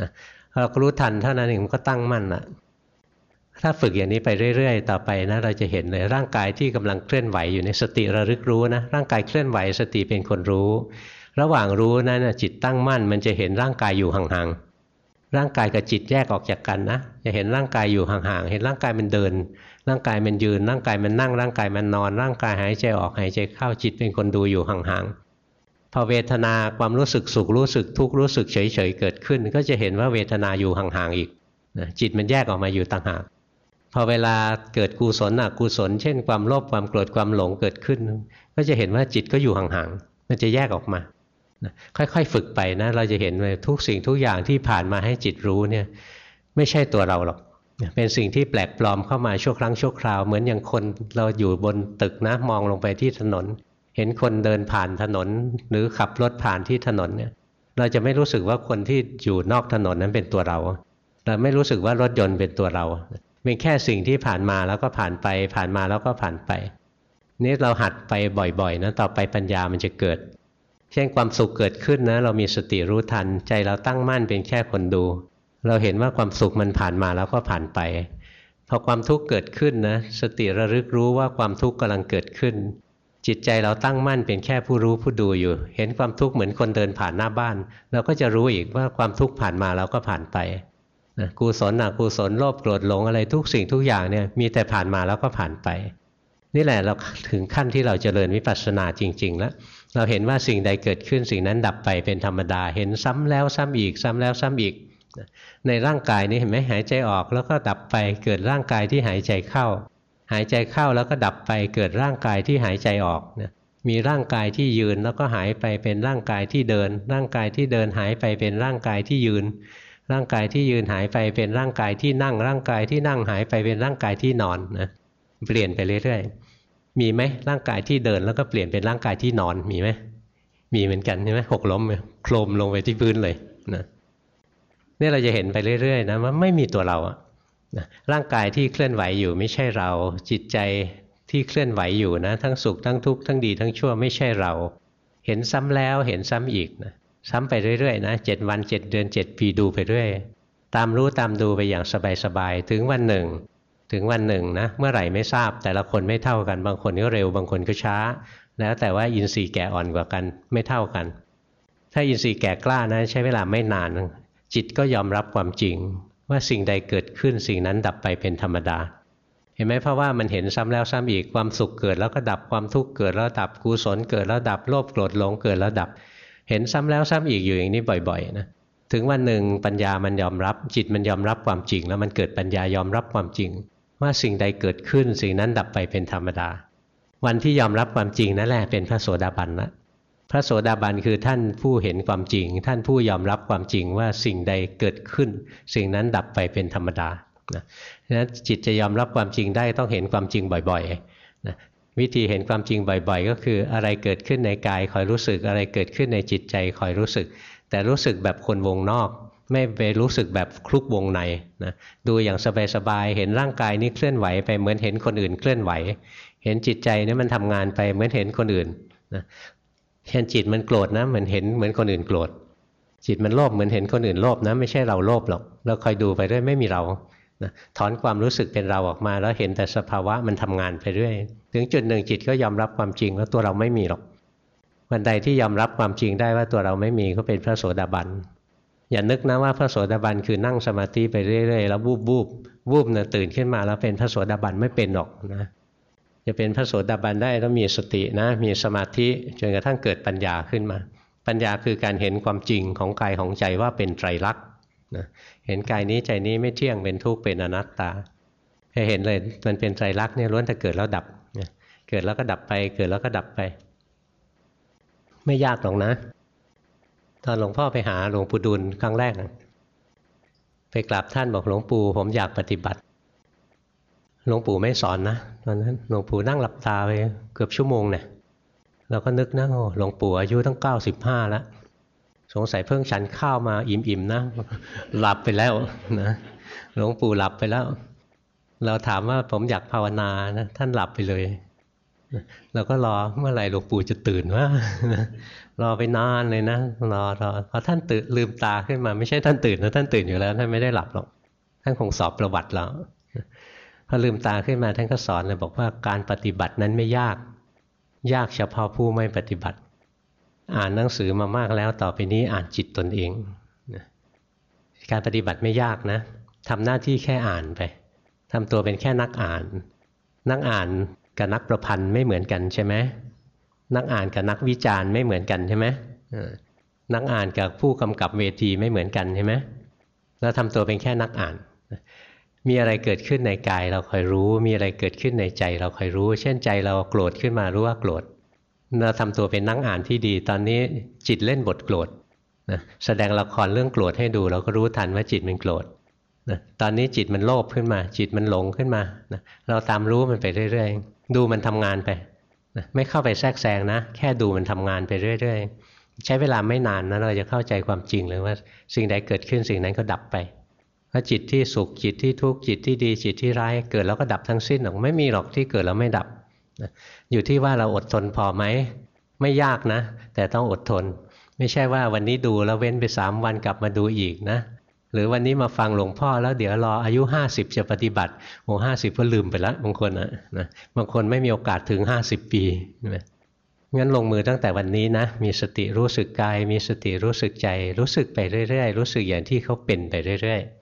นะ เราก็รู้ทันเท่านั้นเองมันก็ตั้งมั่นละถ้าฝึกอย่างนี้ไปเรื่อยๆ ต่อไปนะ เราจะเห็นเลยร่างกายที่กำลังเคลื่อนไหวอยู่ในสติระลึกรู้นะ ร่างกายเคลื่อนไหวสติเป็นคนรู้ ระหว่างรู้นั้นจิตตั้งมั่น มันจะเห็นร่างกายอยู่ห่างๆร่างกายกับจิตแยกออกจากกันนะจะเห็นร่างกายอยู่ห่างๆเห็นร่างกายมันเดิน ร่างกายมันยืน ร่างกายมันนั่งร่างกายมันนอน ร่างกายหายใจออกหายใจเข้าจิตเป็นคนดูอยู่ห่างๆ พอเวทนาความรู้สึกสุขรู้สึกทุกข์รู้สึกเฉยๆเกิดขึ้น ก็จะเห็นว่าเวทนาอยู่ห่างๆอีกนะจิตมันแยกออกมาอยู่ต่างหากพอเวลาเกิดกุศลอกุศล เช่น ความโลภความโกรธความหลงเกิดขึ้น ก็จะเห็นว่าจิตก็อยู่ห่างๆมันจะแยกออกมาค่อยๆฝึกไปนะ เราจะเห็นว่าทุกสิ่งทุกอย่างที่ผ่านมาให้จิตรู้เนี่ย ไม่ใช่ตัวเราหรอก เป็นสิ่งที่แปลกปลอมเข้ามาชั่วครั้งชั่วคราว เหมือนอย่างคนเราอยู่บนตึกนะ มองลงไปที่ถนน เห็นคนเดินผ่านถนน หรือขับรถผ่านที่ถนนเนี่ย เราจะไม่รู้สึกว่าคนที่อยู่นอกถนนนั้นเป็นตัวเรา เราไม่รู้สึกว่ารถยนต์เป็นตัวเราเป็นแค่สิ่งที่ผ่านมาแล้วก็ผ่านไป ผ่านมาแล้วก็ผ่านไป นี่เราหัดไปบ่อยๆนะต่อไปปัญญามันจะเกิด เช่นความสุขเกิดขึ้นนะ เรามีสติรู้ทัน ใจเราตั้งมั่นเป็นแค่คนดู เราเห็นว่าความสุขมันผ่านมาแล้วก็ผ่านไปพอความทุกข์เกิดขึ้นนะสติระลึกรู้ว่าความทุกข์กำลังเกิดขึ้น จิตใจเราตั้งมั่นเป็นแค่ผู้รู้ผู้ดูอยู่ เห็นความทุกข์เหมือนคนเดินผ่านหน้าบ้าน เราก็จะรู้อีกว่าความทุกข์ผ่านมาแล้วก็ผ่านไปนะกุศลอกุศลโลภโกรธหลงอะไรทุกสิ่งทุกอย่างเนี่ยมีแต่ผ่านมาแล้วก็ผ่านไป นี่แหละเราถึงขั้นที่เราจเจริญวิปัสสนาจริง ๆ แล้ว เราเห็นว่าสิ่งใดเกิดขึ้นสิ่งนั้นดับไปเป็นธรรมดา เห็นซ้ำแล้วซ้ำอีก ซ้ำแล้วซ้ำอีก ในร่างกายนี้เห็นไหมหายใจออกแล้วก็ดับไปเกิดร่างกายที่หายใจเข้า หายใจเข้าแล้วก็ดับไปเกิดร่างกายที่หายใจออกนมีร่างกายที่ยืนแล้วก็หายไปเป็นร่างกายที่เดิน ร่างกายที่เดินหายไปเป็นร่างกายที่ยืน ร่างกายที่ยืนหายไปเป็นร่างกายที่นั่ง ร่างกายที่นั่งหายไปเป็นร่างกายที่นอนนะเปลี่ยนไปเรื่อยๆ มีไหมร่างกายที่เดินแล้วก็เปลี่ยนเป็นร่างกายที่นอนมีไหมมีเหมือนกันใช่ไหมหกล้มโคลมลงไปที่พื้นเลยนะนี่เราจะเห็นไปเรื่อยๆนะว่าไม่มีตัวเราอะ ร่างกายที่เคลื่อนไหวอยู่ไม่ใช่เรา จิตใจที่เคลื่อนไหวอยู่นะ ทั้งสุขทั้งทุกข์ทั้งดีทั้งชั่วไม่ใช่เรา เห็นซ้ำแล้วเห็นซ้ำอีกนะซ้ำไปเรื่อยๆนะเจ็ดวันเจ็ดเดือนเจ็ดปีดูไปเรื่อยตามรู้ตามดูไปอย่างสบายๆถึงวันหนึ่ง ถึงวันหนึ่งนะ เมื่อไหร่ไม่ทราบแต่ละคนไม่เท่ากัน บางคนก็เร็วบางคนก็ช้า แล้วแต่ว่าอินทรีย์แก่อ่อนกว่ากันไม่เท่ากัน ถ้าอินทรีย์แก่กล้านะใช้เวลาไม่นาน จิตก็ยอมรับความจริง ว่าสิ่งใดเกิดขึ้นสิ่งนั้นดับไปเป็นธรรมดา เห็นไหมเพราะว่ามันเห็นซ้ำแล้วซ้ำอีกความสุขเกิดแล้วก็ดับความทุกข์เกิดแล้วดับกุศลเกิดแล้วดับโลภโกรธหลงเกิดแล้วดับ เห็นซ้ำแล้วซ้ำอีกอยู่อย่างนี้บ่อยๆนะถึงวันหนึ่งปัญญามันยอมรับ จิตมันยอมรับความจริง แล้วมันเกิดปัญญายอมรับความจริง ว่าสิ่งใดเกิดขึ้น สิ่งนั้นดับไปเป็นธรรมดา วันที่ยอมรับความจริงนั่นแหละเป็นพระโสดาบันละ พระโสดาบันคือท่านผู้เห็นความจริง ท่านผู้ยอมรับความจริงว่าสิ่งใดเกิดขึ้น สิ่งนั้นดับไปเป็นธรรมดานะนั้นจิตจะยอมรับความจริงได้ต้องเห็นความจริงบ่อยๆนะวิธีเห็นความจริงบ่อย ๆ ก็คืออะไรเกิดขึ้นในกายคอยรู้สึก อะไรเกิดขึ้นในจิตใจคอยรู้สึก แต่รู้สึกแบบคนวงนอก ไม่ไปรู้สึกแบบคลุกวงในนะดูอย่างสบายๆเห็นร่างกายนี้เคลื่อนไหวไปเหมือนเห็นคนอื่นเคลื่อนไหว เห็นจิตใจนี่มันทำงานไปเหมือนเห็นคนอื่นนะ เช่นจิตมันโกรธนะมือนเห็นเหมือนคนอื่นโกรธจิตมันโลภเหมือนเห็นคนอื่นโลภนะ ไม่ใช่เราโลภหรอกเราคอยดูไปเรื่อยไม่มีเรานะถอนความรู้สึกเป็นเราออกมา แล้วเห็นแต่สภาวะมันทำงานไปเรื่อย ถึงจุดหนึ่งจิตก็ยอมรับความจริงว่าตัวเราไม่มีหรอกวันใดที่ยอมรับความจริงได้ว่าตัวเราไม่มีก็เป็นพระโสดาบันอย่านึกนะว่าพระโสดาบันคือนั่งสมาธิไปเรื่อยๆแล้ววูบวูบวูบนะตื่นขึ้นมาแล้วเป็นพระโสดาบันไม่เป็นหรอกนะ จะเป็นพระโสดาบันได้ต้องมีสตินะ มีสมาธิจนกระทั่งเกิดปัญญาขึ้นมา ปัญญาคือการเห็นความจริงของกายของใจว่าเป็นไตรลักษณ์นะเห็นกายนี้ใจนี้ไม่เที่ยงเป็นทุกข์เป็นอนัตตาให้เห็นเลยมันเป็นไตรลักษณ์เนี่ยล้วนแต่เกิดแล้วดับเกิดแล้วก็ดับไป เกิดแล้วก็ดับไป ไม่ยากหรอกนะ ตอนหลวงพ่อไปหาหลวงปู่ดุลครั้งแรก ไปกราบท่านบอกหลวงปู่ผมอยากปฏิบัติ หลวงปู่ไม่สอนนะตอนนั้นหลวงปู่นั่งหลับตาไปเกือบชั่วโมงเนี่ยเราก็นึกนะโอ้หลวงปู่อายุตั้งเก้าสิบห้าแล้วสงสัยเพิ่งฉันข้าวมาอิ่มๆนะ หลับไปแล้วนะหลวงปู่หลับไปแล้ว เราถามว่าผมอยากภาวนานะท่านหลับไปเลยเราก็รอเมื่อไหร่หลวงปู่จะตื่นว่ารอไปนานเลยนะรอรอพอท่านตื่นลืมตาขึ้นมา ไม่ใช่ท่านตื่นนะท่านตื่นอยู่แล้ว ท่านไม่ได้หลับหรอกท่านคงสอบประวัติแล้ว พอลืมตาขึ้นมาท่านก็สอนเลยบอกว่าการปฏิบัตินั้นไม่ยาก ยากเฉพาะผู้ไม่ปฏิบัติ อ่านหนังสือมามากแล้วต่อไปนี้อ่านจิตตนเองการปฏิบัติไม่ยากนะทำหน้าที่แค่อ่านไปทำตัวเป็นแค่นักอ่าน นักอ่านกับนักประพันธ์ไม่เหมือนกันใช่ไหมนักอ่านกับนักวิจารณ์ไม่เหมือนกันใช่ไหมนักอ่านกับผู้กำกับเวทีไม่เหมือนกันใช่ไหมเราทำตัวเป็นแค่นักอ่าน มีอะไรเกิดขึ้นในกายเราคอยรู้ มีอะไรเกิดขึ้นในใจเราคอยรู้ เช่นใจเราโกรธขึ้นมารู้ว่าโกรธเราทำตัวเป็นนักอ่านที่ดี ตอนนี้จิตเล่นบทโกรธนะแสดงละครเรื่องโกรธให้ดู เราก็รู้ทันว่าจิตมันโกรธนะตอนนี้จิตมันโลภขึ้นมา จิตมันหลงขึ้นมานะเราตามรู้มันไปเรื่อยๆ ดูมันทำงานไปนะไม่เข้าไปแทรกแซงนะ แค่ดูมันทำงานไปเรื่อยๆ ใช้เวลาไม่นานนะเราจะเข้าใจความจริงเลยว่า สิ่งใดเกิดขึ้นสิ่งนั้นก็ดับไป พราะจิตที่สุขจิตที่ทุกข์จิตที่ดีจิตที่ร้ายเกิดแล้วก็ดับทั้งสิ้นหรอกไม่มีหรอกที่เกิดแล้วไม่ดับ อยู่ที่ว่าเราอดทนพอไหมไม่ยากนะ แต่ต้องอดทน ไม่ใช่ว่าวันนี้ดูแล้วเว้นไปสามวันกลับมาดูอีกนะ หรือวันนี้มาฟังหลวงพ่อแล้วเดี๋ยวรออายุ 50 จะปฏิบัติโอ้ห้าสิบก็ลืมไปล้วบางคนนะนะบางคนไม่มีโอกาสถึง 50 ปีนะงั้นลงมือตั้งแต่วันนี้นะ มีสติรู้สึกกาย มีสติรู้สึกใจ รู้สึกไปเรื่อยๆ รู้สึกอย่างที่เขาเป็นไปเรื่อยๆ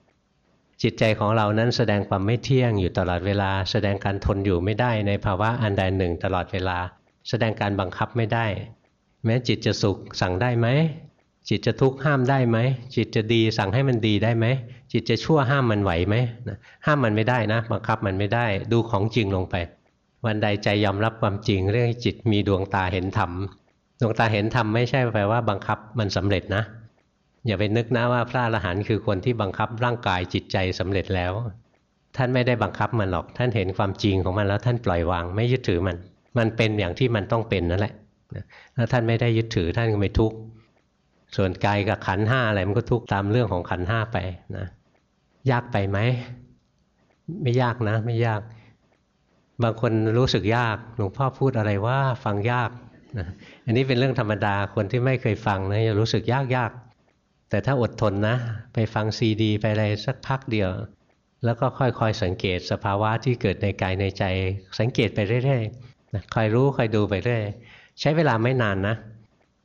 จิตใจของเรานั้นแสดงความไม่เที่ยงอยู่ตลอดเวลา แสดงการทนอยู่ไม่ได้ในภาวะอันใดหนึ่งตลอดเวลา แสดงการบังคับไม่ได้ แม้จิตจะสุขสั่งได้ไหมจิตจะทุกข์ห้ามได้ไหมจิตจะดีสั่งให้มันดีได้ไหมจิตจะชั่วห้ามมันไหวไหมห้ามมันไม่ได้นะบังคับมันไม่ได้ ดูของจริงลงไป วันใดใจยอมรับความจริง เรื่องจิตมีดวงตาเห็นธรรมดวงตาเห็นธรรมไม่ใช่แปลว่าบังคับมันสำเร็จนะ อย่าไปนึกนะว่าพระอรหันต์คือคนที่บังคับร่างกายจิตใจสำเร็จแล้ว ท่านไม่ได้บังคับมันหรอก ท่านเห็นความจริงของมันแล้วท่านปล่อยวางไม่ยึดถือมัน มันเป็นอย่างที่มันต้องเป็นนั่นแหละแล้วท่านไม่ได้ยึดถือท่านก็ไม่ทุกข์ส่วนกายกับขันห้าอะไรมันก็ทุกข์ตามเรื่องของขันห้าไปนะยากไปไหมไม่ยากนะ ไม่ยาก บางคนรู้สึกยากหลวงพ่อพูดอะไรว่าฟังยากนะอันนี้เป็นเรื่องธรรมดาคนที่ไม่เคยฟังนะจะรู้สึกยากยาก แต่ถ้าอดทนนะ ไปฟังซีดี ไปอะไรสักพักเดียว แล้วก็ค่อยๆสังเกตสภาวะที่เกิดในกายในใจ สังเกตไปเรื่อยๆคอยรู้คอยดูไปเรื่อยใช้เวลาไม่นานนะ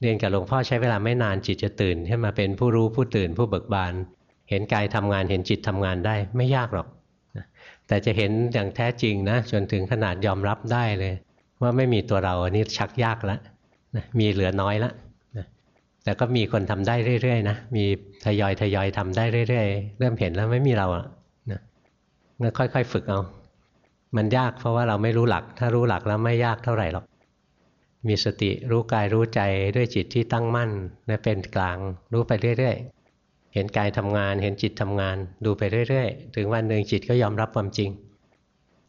เรียนกับหลวงพ่อใช้เวลาไม่นานจิตจะตื่นขึ้นมาเป็นผู้รู้ผู้ตื่นผู้เบิกบาน เห็นกายทำงานเห็นจิตทำงานได้ไม่ยากหรอกแต่จะเห็นอย่างแท้จริงนะจนถึงขนาดยอมรับได้เลย ว่าไม่มีตัวเราอันนี้ชักยากแล้วมีเหลือน้อยแล้ว แต่ก็มีคนทำได้เรื่อยๆนะมีทยอยทยอยทำได้เรื่อยๆ เริ่มเห็นแล้วไม่มีเราอะนะค่อยๆฝึกเอา มันยากเพราะว่าเราไม่รู้หลัก ถ้ารู้หลักแล้วไม่ยากเท่าไหร่หรอกมีสติรู้กายรู้ใจด้วยจิตที่ตั้งมั่นและเป็นกลางรู้ไปเรื่อยๆ เห็นกายทำงาน เห็นจิตทำงาน ดูไปเรื่อยๆ ถึงวันหนึ่งจิตก็ยอมรับความจริง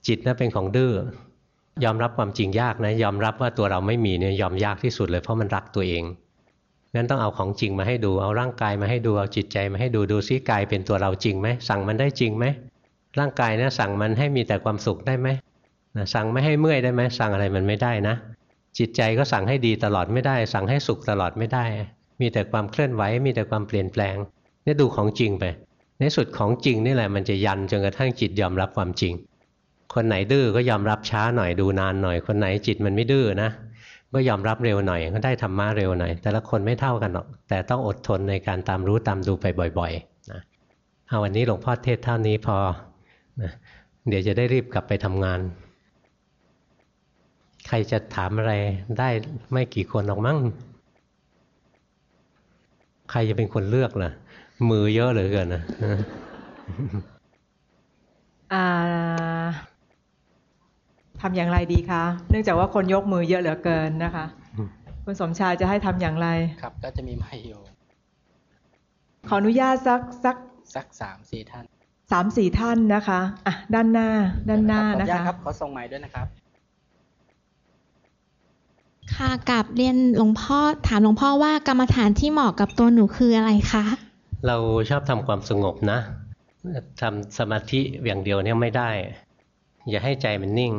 จิตนั้นเป็นของดื้อยอมรับความจริงยากนะยอมรับว่าตัวเราไม่มีเนี่ยยอมยากที่สุดเลยเพราะมันรักตัวเอง งั้นต้องเอาของจริงมาให้ดู เอาร่างกายมาให้ดู เอาจิตใจมาให้ดู ดูซิกายเป็นตัวเราจริงไหม สั่งมันได้จริงไหม ร่างกายนะสั่งมันให้มีแต่ความสุขได้ไหมนะสั่งไม่ให้เมื่อยได้ไหม สั่งอะไรมันไม่ได้นะ จิตใจก็สั่งให้ดีตลอดไม่ได้ สั่งให้สุขตลอดไม่ได้ มีแต่ความเคลื่อนไหว มีแต่ความเปลี่ยนแปลงนี่ดูของจริงไป ในสุดของจริงนี่แหละมันจะยันจนกระทั่งจิตยอมรับความจริง คนไหนดื้อก็ยอมรับช้าหน่อยดูนานหน่อย คนไหนจิตมันไม่ดื้อนะ ก็ยอมรับเร็วหน่อย ก็ได้ธรรมะเร็วหน่อย แต่ละคนไม่เท่ากันหรอกแต่ต้องอดทนในการตามรู้ตามดูไปบ่อยๆนะเอาวันนี้หลวงพ่อเทศเท่านี้พอนะเดี๋ยวจะได้รีบกลับไปทำงาน ใครจะถามอะไรได้ไม่กี่คนหรอกมั้งใครจะเป็นคนเลือกล่ะ มือเยอะเหลือเกินนะอ่า ทำอย่างไรดีคะ เนื่องจากว่าคนยกมือเยอะเหลือเกินนะคะ คุณสมชายจะให้ทำอย่างไร ครับ ก็จะมีไม่อยู่ขออนุญาตสักสักสักสามสี่ท่านสามสี่ท่านนะคะอะด้านหน้า ด้านหน้านะคะครับ ขอส่งใหม่ด้วยนะครับ ค่ะกับเรียนหลวงพ่อถามหลวงพ่อว่ากรรมฐานที่เหมาะกับตัวหนูคืออะไรคะ เราชอบทำความสงบนะทำสมาธิอย่างเดียวเนี่ยไม่ได้ อย่าให้ใจมันนิ่ง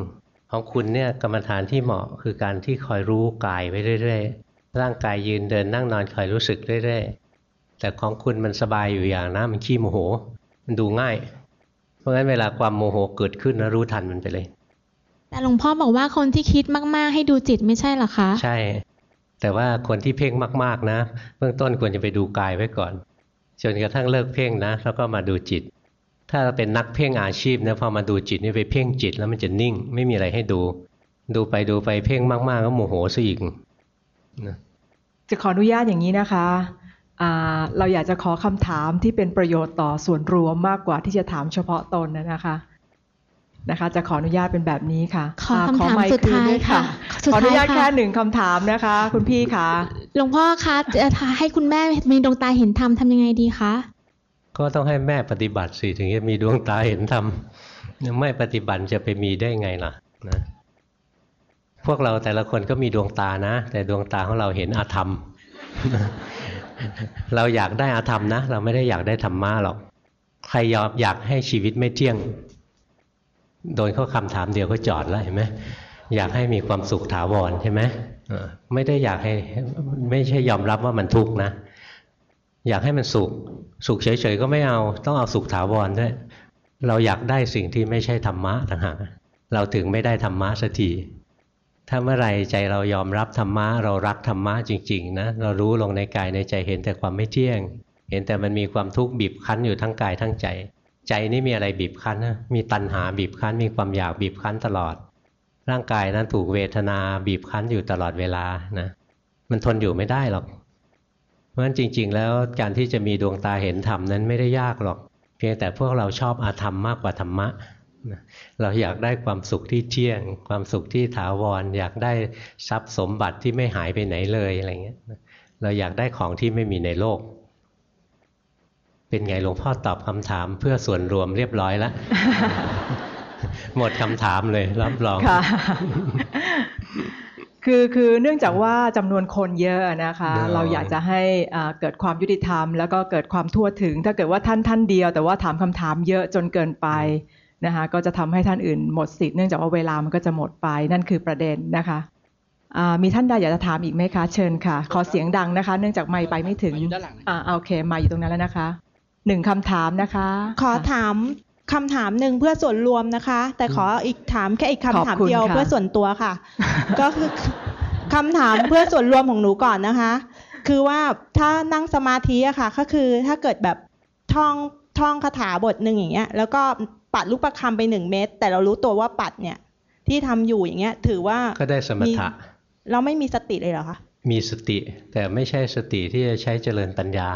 ของคุณเนี่ยกรรมฐานที่เหมาะคือการที่คอยรู้กายไว้เรื่อยๆ ร่างกายยืนเดินนั่งนอนคอยรู้สึกเรื่อยๆ แต่ของคุณมันสบายอยู่อย่างนะมันขี้โมโห มันดูง่าย เพราะงั้นเวลาความโมโหเกิดขึ้นนะรู้ทันมันไปเลย แต่หลวงพ่อบอกว่าคนที่คิดมากๆ ให้ดูจิตไม่ใช่หรอคะ ใช่ แต่ว่าคนที่เพ่งมากๆนะ เบื้องต้นควรจะไปดูกายไว้ก่อนจนกระทั่งเลิกเพ่งนะ แล้วก็มาดูจิต ถ้าเราเป็นนักเพ่งอาชีพเนี่ยพอมาดูจิตนี่ไปเพ่งจิตแล้วมันจะนิ่ง ไม่มีอะไรให้ดู ดูไปดูไปเพ่งมากๆก็โมโหซะอีกนะจะขออนุญาตอย่างนี้นะคะอ่าเราอยากจะขอคำถามที่เป็นประโยชน์ต่อส่วนรวมมากกว่าที่จะถามเฉพาะตนนะคะนะคะ จะขออนุญาตเป็นแบบนี้ค่ะ ขอคำถามไค์สุดท้ายคืนวค่ะสุดขออนุท้ายญาตค่ะแค่หนึ่งคำถามนะคะ คุณพี่ค่ะหลวงพ่อคะจะให้คุณแม่มีดวงตาเห็นธรรมทำยังไงดีคะ ก็ต้องให้แม่ปฏิบัติสิถึงจะมีดวงตาเห็นธรรมไม่ปฏิบัติจะไปมีได้ไงล่ะนะพวกเราแต่ละคนก็มีดวงตานะ แต่ดวงตาของเราเห็นอาธรรม เราอยากได้อาธรรมนะ เราไม่ได้อยากได้ธรรมะหรอกใครยอมอยากให้ชีวิตไม่เที่ยง โดนเขาคำถามเดียวก็จอดแล้วเห็นไหมอยากให้มีความสุขถาวรใช่ไหมไม่ได้อยากให้ ไม่ใช่ยอมรับว่ามันทุกข์นะ อยากให้มันสุข สุขเฉยๆก็ไม่เอา ต้องเอาสุขถาวรด้วย เราอยากได้สิ่งที่ไม่ใช่ธรรมะต่างหากเราถึงไม่ได้ธรรมะสักทีถ้าเมื่อไรใจเรายอมรับธรรมะเรารักธรรมะจริงๆนะเรารู้ลงในกายในใจเห็นแต่ความไม่เที่ยง เห็นแต่มันมีความทุกข์บีบคั้นอยู่ทั้งกายทั้งใจ ใจนี่มีอะไรบีบคั้นนะมีตัณหาบีบคั้น มีความอยากบีบคั้นตลอด ร่างกายนั้นถูกเวทนาบีบคั้นอยู่ตลอดเวลานะมันทนอยู่ไม่ได้หรอก ราะฉะนั้นจริง ๆ แล้วการที่จะมีดวงตาเห็นธรรมนั้นไม่ได้ยากหรอก เพียงแต่พวกเราชอบอาธรรมมากกว่าธรรมะเราอยากได้ความสุขที่เที่ยง ความสุขที่ถาวร อยากได้ทรัพย์สมบัติที่ไม่หายไปไหนเลยอะไรเงี้ยเราอยากได้ของที่ไม่มีในโลก เป็นไงหลวงพ่อตอบคำถามเพื่อส่วนรวมเรียบร้อยแล้วหมดคำถามเลยรับรอง ค่ะคือคือเนื่องจากว่าจำนวนคนเยอะนะคะเยอะเราอยากจะให้อ่าเกิดความยุติธรรม แล้วก็เกิดความทั่วถึง ถ้าเกิดว่าท่านท่านเดียว แต่ว่าถามคำถามเยอะจนเกินไปนะคะก็จะทำให้ท่านอื่นหมดสิทธิ์เนื่องจากว่าเวลามันก็จะหมดไปนั่นคือประเด็นนะคะอ่ามีท่านใดอยากจะถามอีกไหมคะเชิญค่ะ ขอเสียงดังนะคะ เนื่องจากไม่ไปไม่ถึงมาอยู่ด้านหลังนะอ่าโอเคมาอยู่ตรงนั้นแล้วนะคะหนึ่งคำถามนะคะ ขอถาม คำถามหนึ่งเพื่อส่วนรวมนะคะ แต่ขออีกถามแค่อีกคำถามขอบคุณเดียวค่ะเพื่อส่วนตัวค่ะ ก็คือคำถามเพื่อส่วนรวมของหนูก่อนนะคะ คือว่าถ้านั่งสมาธิอะค่ะ ก็คือถ้าเกิดแบบท่องท่องคาถาบทหนึ่งอย่างเงี้ย แล้วก็ปัดลูกประคำไปหนึ่งเม็ดแต่เรารู้ตัวว่าปัดเนี่ย ที่ทำอยู่อย่างเงี้ย ถือว่าก็ได้สมถะ เราไม่มีสติเลยเหรอคะมีสติแต่ไม่ใช่สติที่จะใช้เจริญปัญญา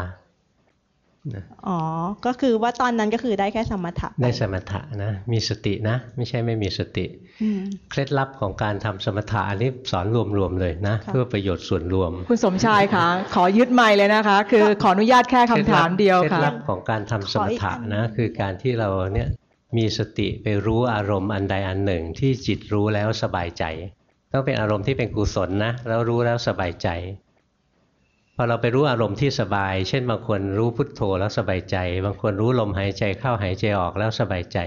อ๋อ ก็คือว่าตอนนั้นก็คือได้แค่สมถะปได้สมถะนะ มีสตินะ ไม่ใช่ไม่มีสติอืมเคล็ดลับของการทำสมถะอันนี้สอนรวมๆเลยนะค่ะเพื่อประโยชน์ส่วนรวม คุณสมชายค่ะ ขอยึดไมค์เลยนะคะ คือขออนุญาตแค่คำถามเดียวเคล็ดค่ะลับของการทำสมถะนะ คือการที่เราเนี่ยมีสติไปรู้อารมณ์อันใดอันหนึ่งที่จิตรู้แล้วสบายใจ ต้องเป็นอารมณ์ที่เป็นกุศลนะ แล้วรู้แล้วสบายใจ พอเราไปรู้อารมณ์ที่สบาย เช่นบางคนรู้พุทโธแล้วสบายใจ บางคนรู้ลมหายใจเข้าหายใจออกแล้วสบายใจ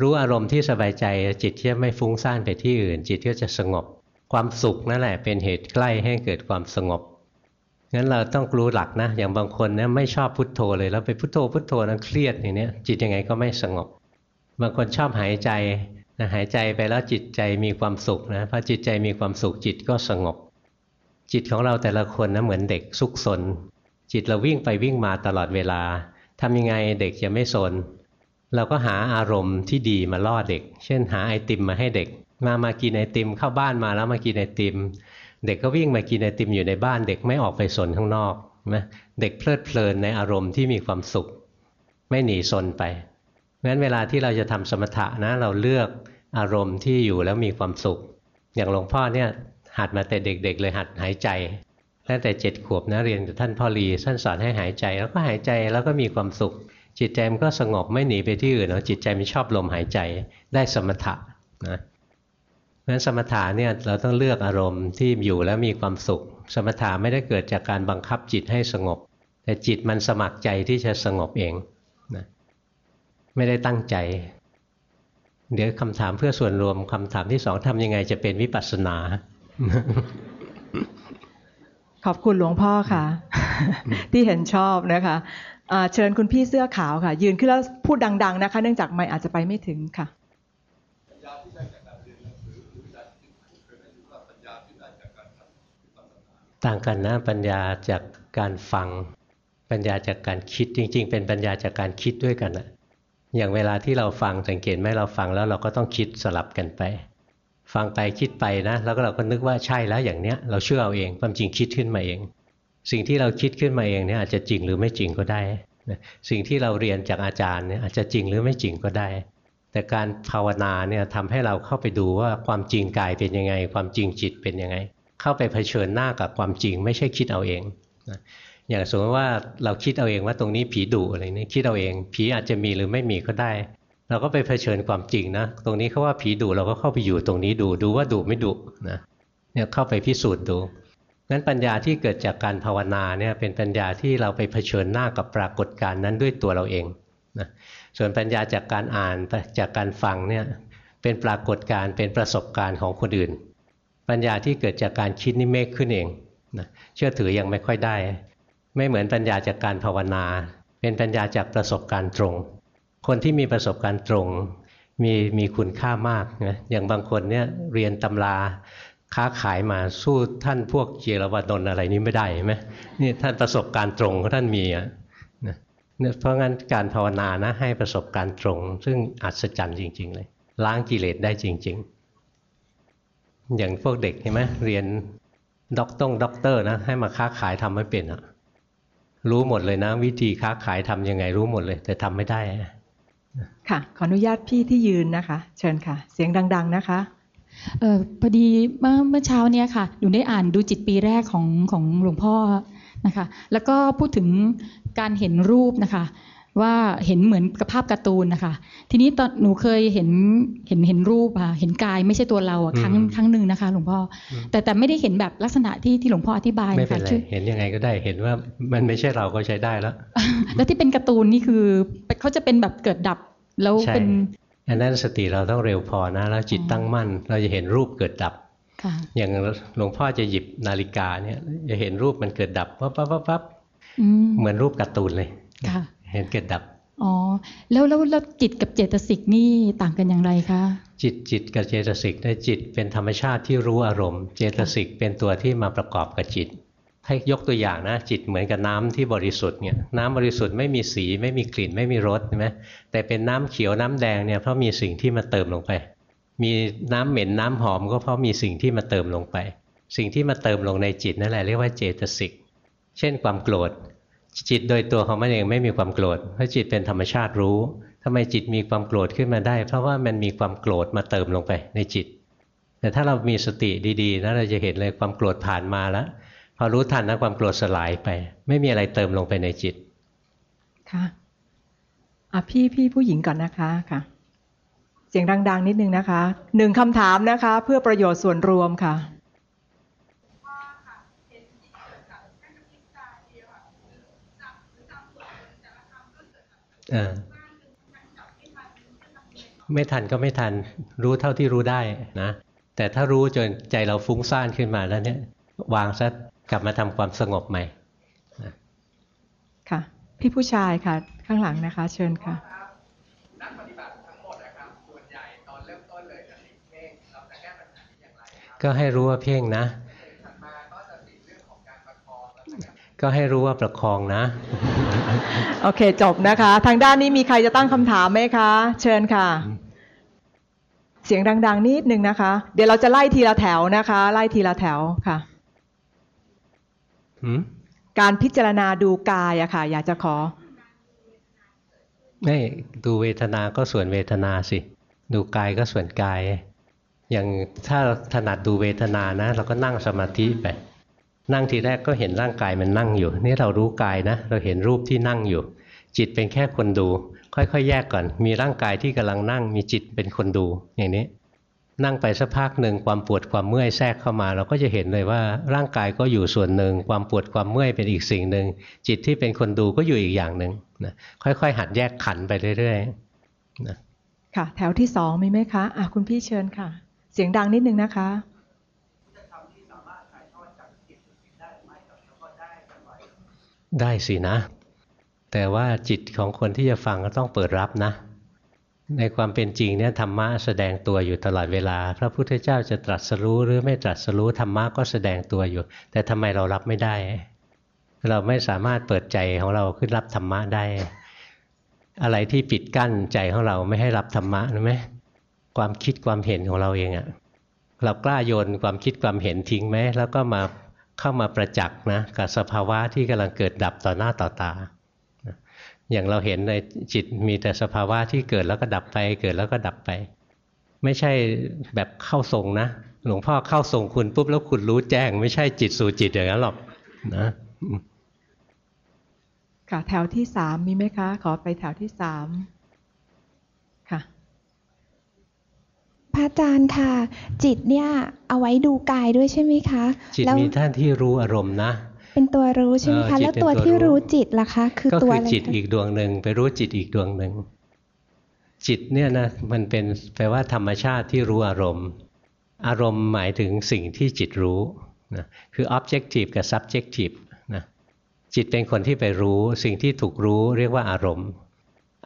รู้อารมณ์ที่สบายใจจิตจะไม่ฟุ้งซ่านไปที่อื่น จิตก็จะสงบ ความสุขนั่นแหละเป็นเหตุใกล้ให้เกิดความสงบงั้นเราต้องรู้หลักนะ อย่างบางคนเนี่ยไม่ชอบพุทโธเลยแล้วไปพุทโธพุทโธนั้นเครียดอย่างเนี้ยจิตยังไงก็ไม่สงบ บางคนชอบหายใจนะหายใจไปแล้วจิตใจมีความสุขนะพอจิตใจมีความสุขจิตก็สงบ จิตของเราแต่ละคนนะเหมือนเด็กซุกซนจิตเราวิ่งไปวิ่งมาตลอดเวลาทำยังไงเด็กจะไม่สนเราก็หาอารมณ์ที่ดีมาล่อเด็ก เช่นหาไอติมมาให้เด็ก มามากินไอติมเข้าบ้านมาแล้วมากินไอติม เด็กก็วิ่งมากินไอติมอยู่ในบ้าน เด็กไม่ออกไปสนข้างนอกนะเด็กเพลิดเพลินในอารมณ์ที่มีความสุข ไม่หนีสนไปงั้นเวลาที่เราจะทำสมถะนะเราเลือกอารมณ์ที่อยู่แล้วมีความสุข อย่างหลวงพ่อเนี่ย หัดมาแต่เด็ก ๆ เลยหัดหายใจตั้งแต่เจ็ดขวบนะเรียนกับท่านพ่อรีท่านสอนให้หายใจแล้วก็หายใจแล้วก็มีความสุข จิตใจมันก็สงบไม่หนีไปที่อื่นเนาะจิตใจมันชอบลมหายใจได้สมถะนะงั้นสมถะเนี่ยเราต้องเลือกอารมณ์ที่อยู่แล้วมีความสุข สมถะไม่ได้เกิดจากการบังคับจิตให้สงบ แต่จิตมันสมัครใจที่จะสงบเองนะไม่ได้ตั้งใจ เดี๋ยวคำถามเพื่อส่วนรวมคำถามที่สองทำยังไงจะเป็นวิปัสสนา ขอบคุณหลวงพ่อค่ะ ที่เห็นชอบนะคะเชิญคุณพี่เสื้อขาวค่ะ ยืนขึ้นแล้วพูดดัง ๆ นะคะ เนื่องจากไม่อาจจะไปไม่ถึงค่ะต่างกันนะปัญญาจากการฟัง ปัญญาจากการคิดจริง ๆ เป็นปัญญาจากการคิดด้วยกันนะอย่างเวลาที่เราฟังสังเกตไหมเราฟังแล้วเราก็ต้องคิดสลับกันไป ฟังไปคิดไปนะแล้วก็เราก็นึกว่าใช่แล้วอย่างเนี้ยเราเชื่อเอาเองความจริงคิดขึ้นมาเอง สิ่งที่เราคิดขึ้นมาเองเนี่ยอาจจะจริงหรือไม่จริงก็ได้สิ่งที่เราเรียนจากอาจารย์เนี่ยอาจจะจริงหรือไม่จริงก็ได้ แต่การภาวนาเนี่ยทำให้เราเข้าไปดูว่าความจริงกายเป็นยังไง ความจริงจิตเป็นยังไง เข้าไปเผชิญหน้ากับความจริง ไม่ใช่คิดเอาเองอย่างสมมติว่าเราคิดเอาเองว่าตรงนี้ผีดุอะไรนี่คิดเอาเอง ผีอาจจะมีหรือไม่มีก็ได้ เราก็ไปเผชิญความจริงนะ ตรงนี้เขาว่าผีดุเราก็เข้าไปอยู่ตรงนี้ดูดูว่าดุไม่ดุนะเนี่ยเข้าไปพิสูจน์ดูงั้นปัญญาที่เกิดจากการภาวนาเนี่ยเป็นปัญญาที่เราไปเผชิญหน้ากับปรากฏการณ์นั้นด้วยตัวเราเองนะส่วนปัญญาจากการอ่านจากการฟังเนี่ยเป็นปรากฏการณ์เป็นประสบการณ์ของคนอื่น ปัญญาที่เกิดจากการคิดนี่เมฆขึ้นเองนะเชื่อถือยังไม่ค่อยได้ ไม่เหมือนปัญญาจากการภาวนา เป็นปัญญาจากประสบการณ์ตรง คนที่มีประสบการณ์ตรงมีมีคุณค่ามากนะอย่างบางคนเนี่ยเรียนตำราค้าขายมาสู้ท่านพวกเจรวานนอะไรนี้ไม่ได้ไหมนี่ท่านประสบการณ์ตรงท่านมีอะนะเนี่ยเพราะงั้นการภาวนานะให้ประสบการณ์ตรง ซึ่งอัศจรรย์จริง ๆ เลย ล้างกิเลสได้จริง ๆ อย่างพวกเด็กเห็นไหมเรียนด็อกต้องด็อกเตอร์นะให้มาค้าขายทำไม่เป็นอะรู้หมดเลยนะ วิธีค้าขายทำยังไงรู้หมดเลย แต่ทำไม่ได้ ค่ะ ขออนุญาตพี่ที่ยืนนะคะ เชิญค่ะ เสียงดัง ๆ นะคะเออพอดีเมื่อเมื่อเช้าเนี้ยค่ะหนูได้อ่านดูจิตปีแรกของของหลวงพ่อนะคะ แล้วก็พูดถึงการเห็นรูปนะคะ ว่าเห็นเหมือนกับภาพการ์ตูนนะคะ ทีนี้ตอนหนูเคยเห็นเห็นเห็นรูปอะเห็นกายไม่ใช่ตัวเราอะครั้งอืมครั้งหนึ่งนะคะ หลวงพ่ออมแต่แต่ไม่ได้เห็นแบบลักษณะที่ที่หลวงพ่ออธิบายไม่นะเป็นคะไรชื่อเห็นยังไงก็ได้เห็นว่ามันไม่ใช่เราก็ใช้ได้แล้ว แล้วที่เป็นการ์ตูนนี่คือเขาจะเป็นแบบเกิดดับแล้วใช่เป็นอันนั้นสติเราต้องเร็วพอนะแล้วจิตอ๋อตั้งมั่น เราจะเห็นรูปเกิดดับค่ะอย่างหลวงพ่อจะหยิบนาฬิกาเนี่ยจะเห็นรูปมันเกิดดับปั๊บปั๊บปั๊บปั๊บอืมเหมือนรูปการ์ตูนเลยค่ะ เห็นเกิดดับอ๋อแล้วแล้วแล้วจิตกับเจตสิกนี่ต่างกันอย่างไรคะจิตจิตกับเจตสิกได้จิตเป็นธรรมชาติที่รู้อารมณ์ เจตสิกเป็นตัวที่มาประกอบกับจิต ให้ยกตัวอย่างนะจิตเหมือนกับน้ำที่บริสุทธิ์เนี่ยน้ำบริสุทธิ์ไม่มีสีไม่มีกลิ่นไม่มีรสใช่ไหมแต่เป็นน้ำเขียวน้ำแดงเนี่ยเพราะมีสิ่งที่มาเติมลงไป มีน้ำเหม็นน้ำหอมก็เพราะมีสิ่งที่มาเติมลงไป สิ่งที่มาเติมลงในจิตนั่นแหละเรียกว่าเจตสิกเช่นความโกรธ จิตโดยตัวของมันเองไม่มีความโกรธเพราะจิตเป็นธรรมชาติรู้ทำไมจิตมีความโกรธขึ้นมาได้ เพราะว่ามันมีความโกรธมาเติมลงไปในจิต แต่ถ้าเรามีสติดีๆนะเราจะเห็นเลยความโกรธผ่านมาแล้วพอรู้ทันนะความโกรธสลายไป ไม่มีอะไรเติมลงไปในจิตค่ะอะพี่พี่ผู้หญิงก่อนนะคะค่ะ เสียงดัง ๆ นิดนึงนะคะหนึ่งคำถามนะคะ เพื่อประโยชน์ส่วนรวมค่ะ เออ ไม่ทันก็ไม่ทัน รู้เท่าที่รู้ได้นะ แต่ถ้ารู้จนใจเราฟุ้งซ่านขึ้นมาแล้วเนี่ยวางซะกลับมาทำความสงบใหม่ค่ะ พี่ผู้ชายค่ะ ข้างหลังนะคะ เชิญค่ะนักปฏิบัติทั้งหมดนะครับส่วนใหญ่ตอนเริ่มต้นเลยจะติดเพ่งเราจะแก้ปัญหานี้อย่างไรครับก็ให้รู้ว่าเพ่งนะถัดมาก็จะติดเรื่องของการประคองแล้วก็ก็ให้รู้ว่าประคองนะ โอเค จบนะคะ ทางด้านนี้มีใครจะตั้งคำถามไหมคะ เชิญค่ะ เสียงดัง ๆ นิดนึงนะคะ เดี๋ยวเราจะไล่ทีละแถวนะคะ ไล่ทีละแถวค่ะหืมการพิจารณาดูกายอะค่ะ อยากจะขอ ไม่ดูเวทนาก็ส่วนเวทนาสิ ดูกายก็ส่วนกาย อย่างถ้าถนัดดูเวทนานะ เราก็นั่งสมาธิไป นั่งทีแรกก็เห็นร่างกายมันนั่งอยู่ นี่เรารู้กายนะ เราเห็นรูปที่นั่งอยู่ จิตเป็นแค่คนดู ค่อยๆ แยกก่อน มีร่างกายที่กำลังนั่ง มีจิตเป็นคนดูอย่างนี้ นั่งไปสักพักหนึ่งความปวดความเมื่อยแทรกเข้ามา เราก็จะเห็นเลยว่าร่างกายก็อยู่ส่วนหนึ่ง ความปวดความเมื่อยเป็นอีกสิ่งหนึ่ง จิตที่เป็นคนดูก็อยู่อีกอย่างหนึ่งนะค่อยๆ หัดแยกขันไปเรื่อยๆนะค่ะ แถวที่สองมีไหมคะอะคุณพี่เชิญค่ะ เสียงดังนิดนึงนะคะ ได้สินะ แต่ว่าจิตของคนที่จะฟังก็ต้องเปิดรับนะ ในความเป็นจริงเนี่ยธรรมะแสดงตัวอยู่ตลอดเวลา พระพุทธเจ้าจะตรัสรู้หรือไม่ตรัสรู้ธรรมะก็แสดงตัวอยู่ แต่ทำไมเรารับไม่ได้ เราไม่สามารถเปิดใจของเราขึ้นรับธรรมะได้ อะไรที่ปิดกั้นใจของเราไม่ให้รับธรรมะรู้ไหมความคิดความเห็นของเราเองอะเรากล้าโยนความคิดความเห็นทิ้งไหมแล้วก็มา เข้ามาประจักษ์นะกับสภาวะที่กำลังเกิดดับต่อหน้าต่อตา อย่างเราเห็นในจิตมีแต่สภาวะที่เกิดแล้วก็ดับไป เกิดแล้วก็ดับไป ไม่ใช่แบบเข้าทรงนะ หลวงพ่อเข้าทรงคุณปุ๊บแล้วคุณรู้แจ้ง ไม่ใช่จิตสู่จิตอย่างนั้นหรอกนะค่ะแถวที่สามมีไหมคะ ขอไปแถวที่สามค่ะ พระอาจารย์ค่ะ จิตเนี่ยเอาไว้ดูกายด้วยใช่ไหมคะ จิตแล้วมีท่านที่รู้อารมณ์นะ เป็นตัวรู้ใช่ไหมเออคะจิตแล้วเป็นตัวตัวที่รู้รู้จิตล่ะคะ คือก็ตัวคืออะไรจิตคะอีกดวงหนึ่งไปรู้จิตอีกดวงหนึ่งจิตเนี่ยนะมันเป็นแปลว่าธรรมชาติที่รู้อารมณ์ อารมณ์หมายถึงสิ่งที่จิตรู้นะคือ objective กับ subjective นะจิตเป็นคนที่ไปรู้สิ่งที่ถูกรู้เรียกว่าอารมณ์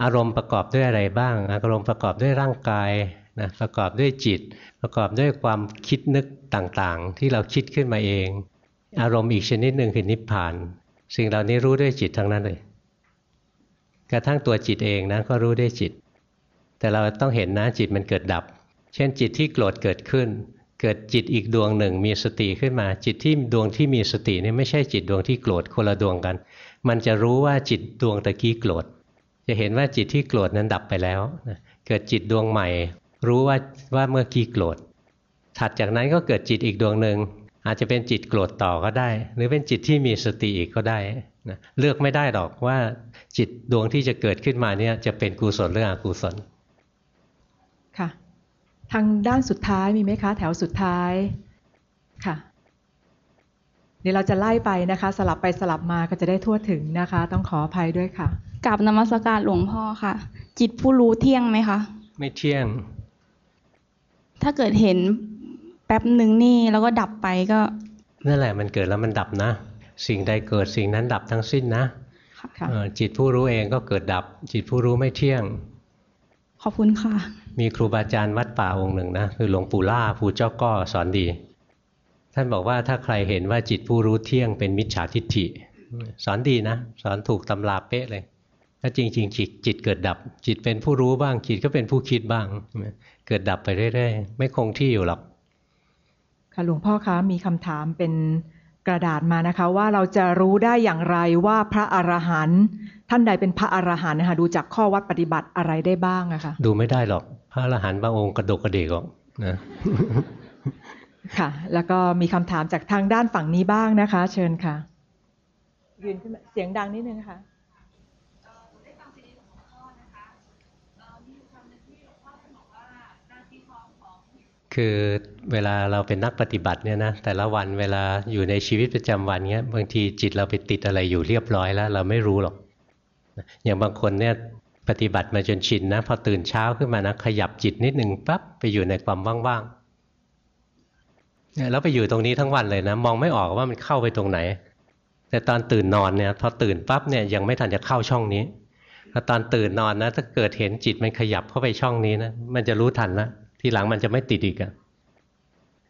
อารมณ์ประกอบด้วยอะไรบ้าง อารมณ์ประกอบด้วยร่างกาย นะประกอบด้วยจิต ประกอบด้วยความคิดนึกต่างๆ ที่เราคิดขึ้นมาเอง อารมณ์อีกชนิดหนึ่งคือนิพพาน สิ่งเหล่านี้รู้ด้วยจิตทั้งนั้นเลย กระทั่งตัวจิตเองนะก็รู้ด้วยจิต แต่เราต้องเห็นนะจิตมันเกิดดับ เช่นจิตที่โกรธเกิดขึ้น เกิดจิตอีกดวงหนึ่งมีสติขึ้นมา จิตที่ดวงที่มีสตินี่ไม่ใช่จิตดวงที่โกรธคนละดวงกัน มันจะรู้ว่าจิตดวงตะกี้โกรธจะเห็นว่าจิตที่โกรธนั้นดับไปแล้ว เกิดจิตดวงใหม่ รู้ว่าว่าเมื่อกี้โกรธถัดจากนั้นก็เกิดจิตอีกดวงหนึ่งอาจจะเป็นจิตโกรธต่อก็ได้ หรือเป็นจิตที่มีสติอีกก็ได้นะเลือกไม่ได้หรอกว่าจิตดวงที่จะเกิดขึ้นมาเนี่ยจะเป็นกุศลหรืออกุศลค่ะ ทางด้านสุดท้ายมีไหมคะ แถวสุดท้ายค่ะเดี๋ยวเราจะไล่ไปนะคะ สลับไปสลับมาก็จะได้ทั่วถึงนะคะ ต้องขออภัยด้วยค่ะกับนมัสการหลวงพ่อค่ะ จิตผู้รู้เที่ยงไหมคะ ไม่เที่ยง ถ้าเกิดเห็นแป๊บหนึ่งนี่แล้วก็ดับไปก็นั่นแหละมันเกิดแล้วมันดับนะ สิ่งใดเกิดสิ่งนั้นดับทั้งสิ้นนะค่ะเออจิตผู้รู้เองก็เกิดดับ จิตผู้รู้ไม่เที่ยง ขอบคุณค่ะ มีครูบาอาจารย์วัดป่าองค์หนึ่งนะคือหลวงปู่ล่าภูเจ้าก้อสอนดี ท่านบอกว่าถ้าใครเห็นว่าจิตผู้รู้เที่ยงเป็นมิจฉาทิฏฐิ สอนดีนะ สอนถูกตำราเป๊ะเลยถ้าจริงๆจิตจิตเกิดดับ จิตเป็นผู้รู้บ้างจิตก็เป็นผู้คิดบ้าง เกิดดับไปเรื่อยๆ ไม่คงที่อยู่หรอก ค่ะหลวงพ่อคะมีคำถามเป็นกระดาษมานะคะ ว่าเราจะรู้ได้อย่างไรว่าพระอรหันต์ท่านใดเป็นพระอรหันต์นะคะดูจากข้อวัดปฏิบัติอะไรได้บ้างอะคะดูไม่ได้หรอก พระอรหันต์บางองค์กระดกกระเดกหรอกนะค่ะ แล้วก็มีคำถามจากทางด้านฝั่งนี้บ้างนะคะ เชิญค่ะ ยืนขึ้นมาเสียงดังนิดนึงนะคะ คือเวลาเราเป็นนักปฏิบัติเนี่ยนะแต่ละวันเวลาอยู่ในชีวิตประจำวันเนี้ยบางทีจิตเราไปติดอะไรอยู่เรียบร้อยแล้ว เราไม่รู้หรอก อย่างบางคนเนี่ยปฏิบัติมาจนชินนะพอตื่นเช้าขึ้นมานะขยับจิตนิดหนึ่งปั๊บไปอยู่ในความว่างๆเนี่ยแล้วไปอยู่ตรงนี้ทั้งวันเลยนะ มองไม่ออกว่ามันเข้าไปตรงไหน แต่ตอนตื่นนอนเนี่ยพอตื่นปั๊บเนี่ยยังไม่ทันจะเข้าช่องนี้พอตอนตื่นนอนนะถ้าเกิดเห็นจิตมันขยับเข้าไปช่องนี้นะมันจะรู้ทันและ ทีหลังมันจะไม่ติดอีกอะ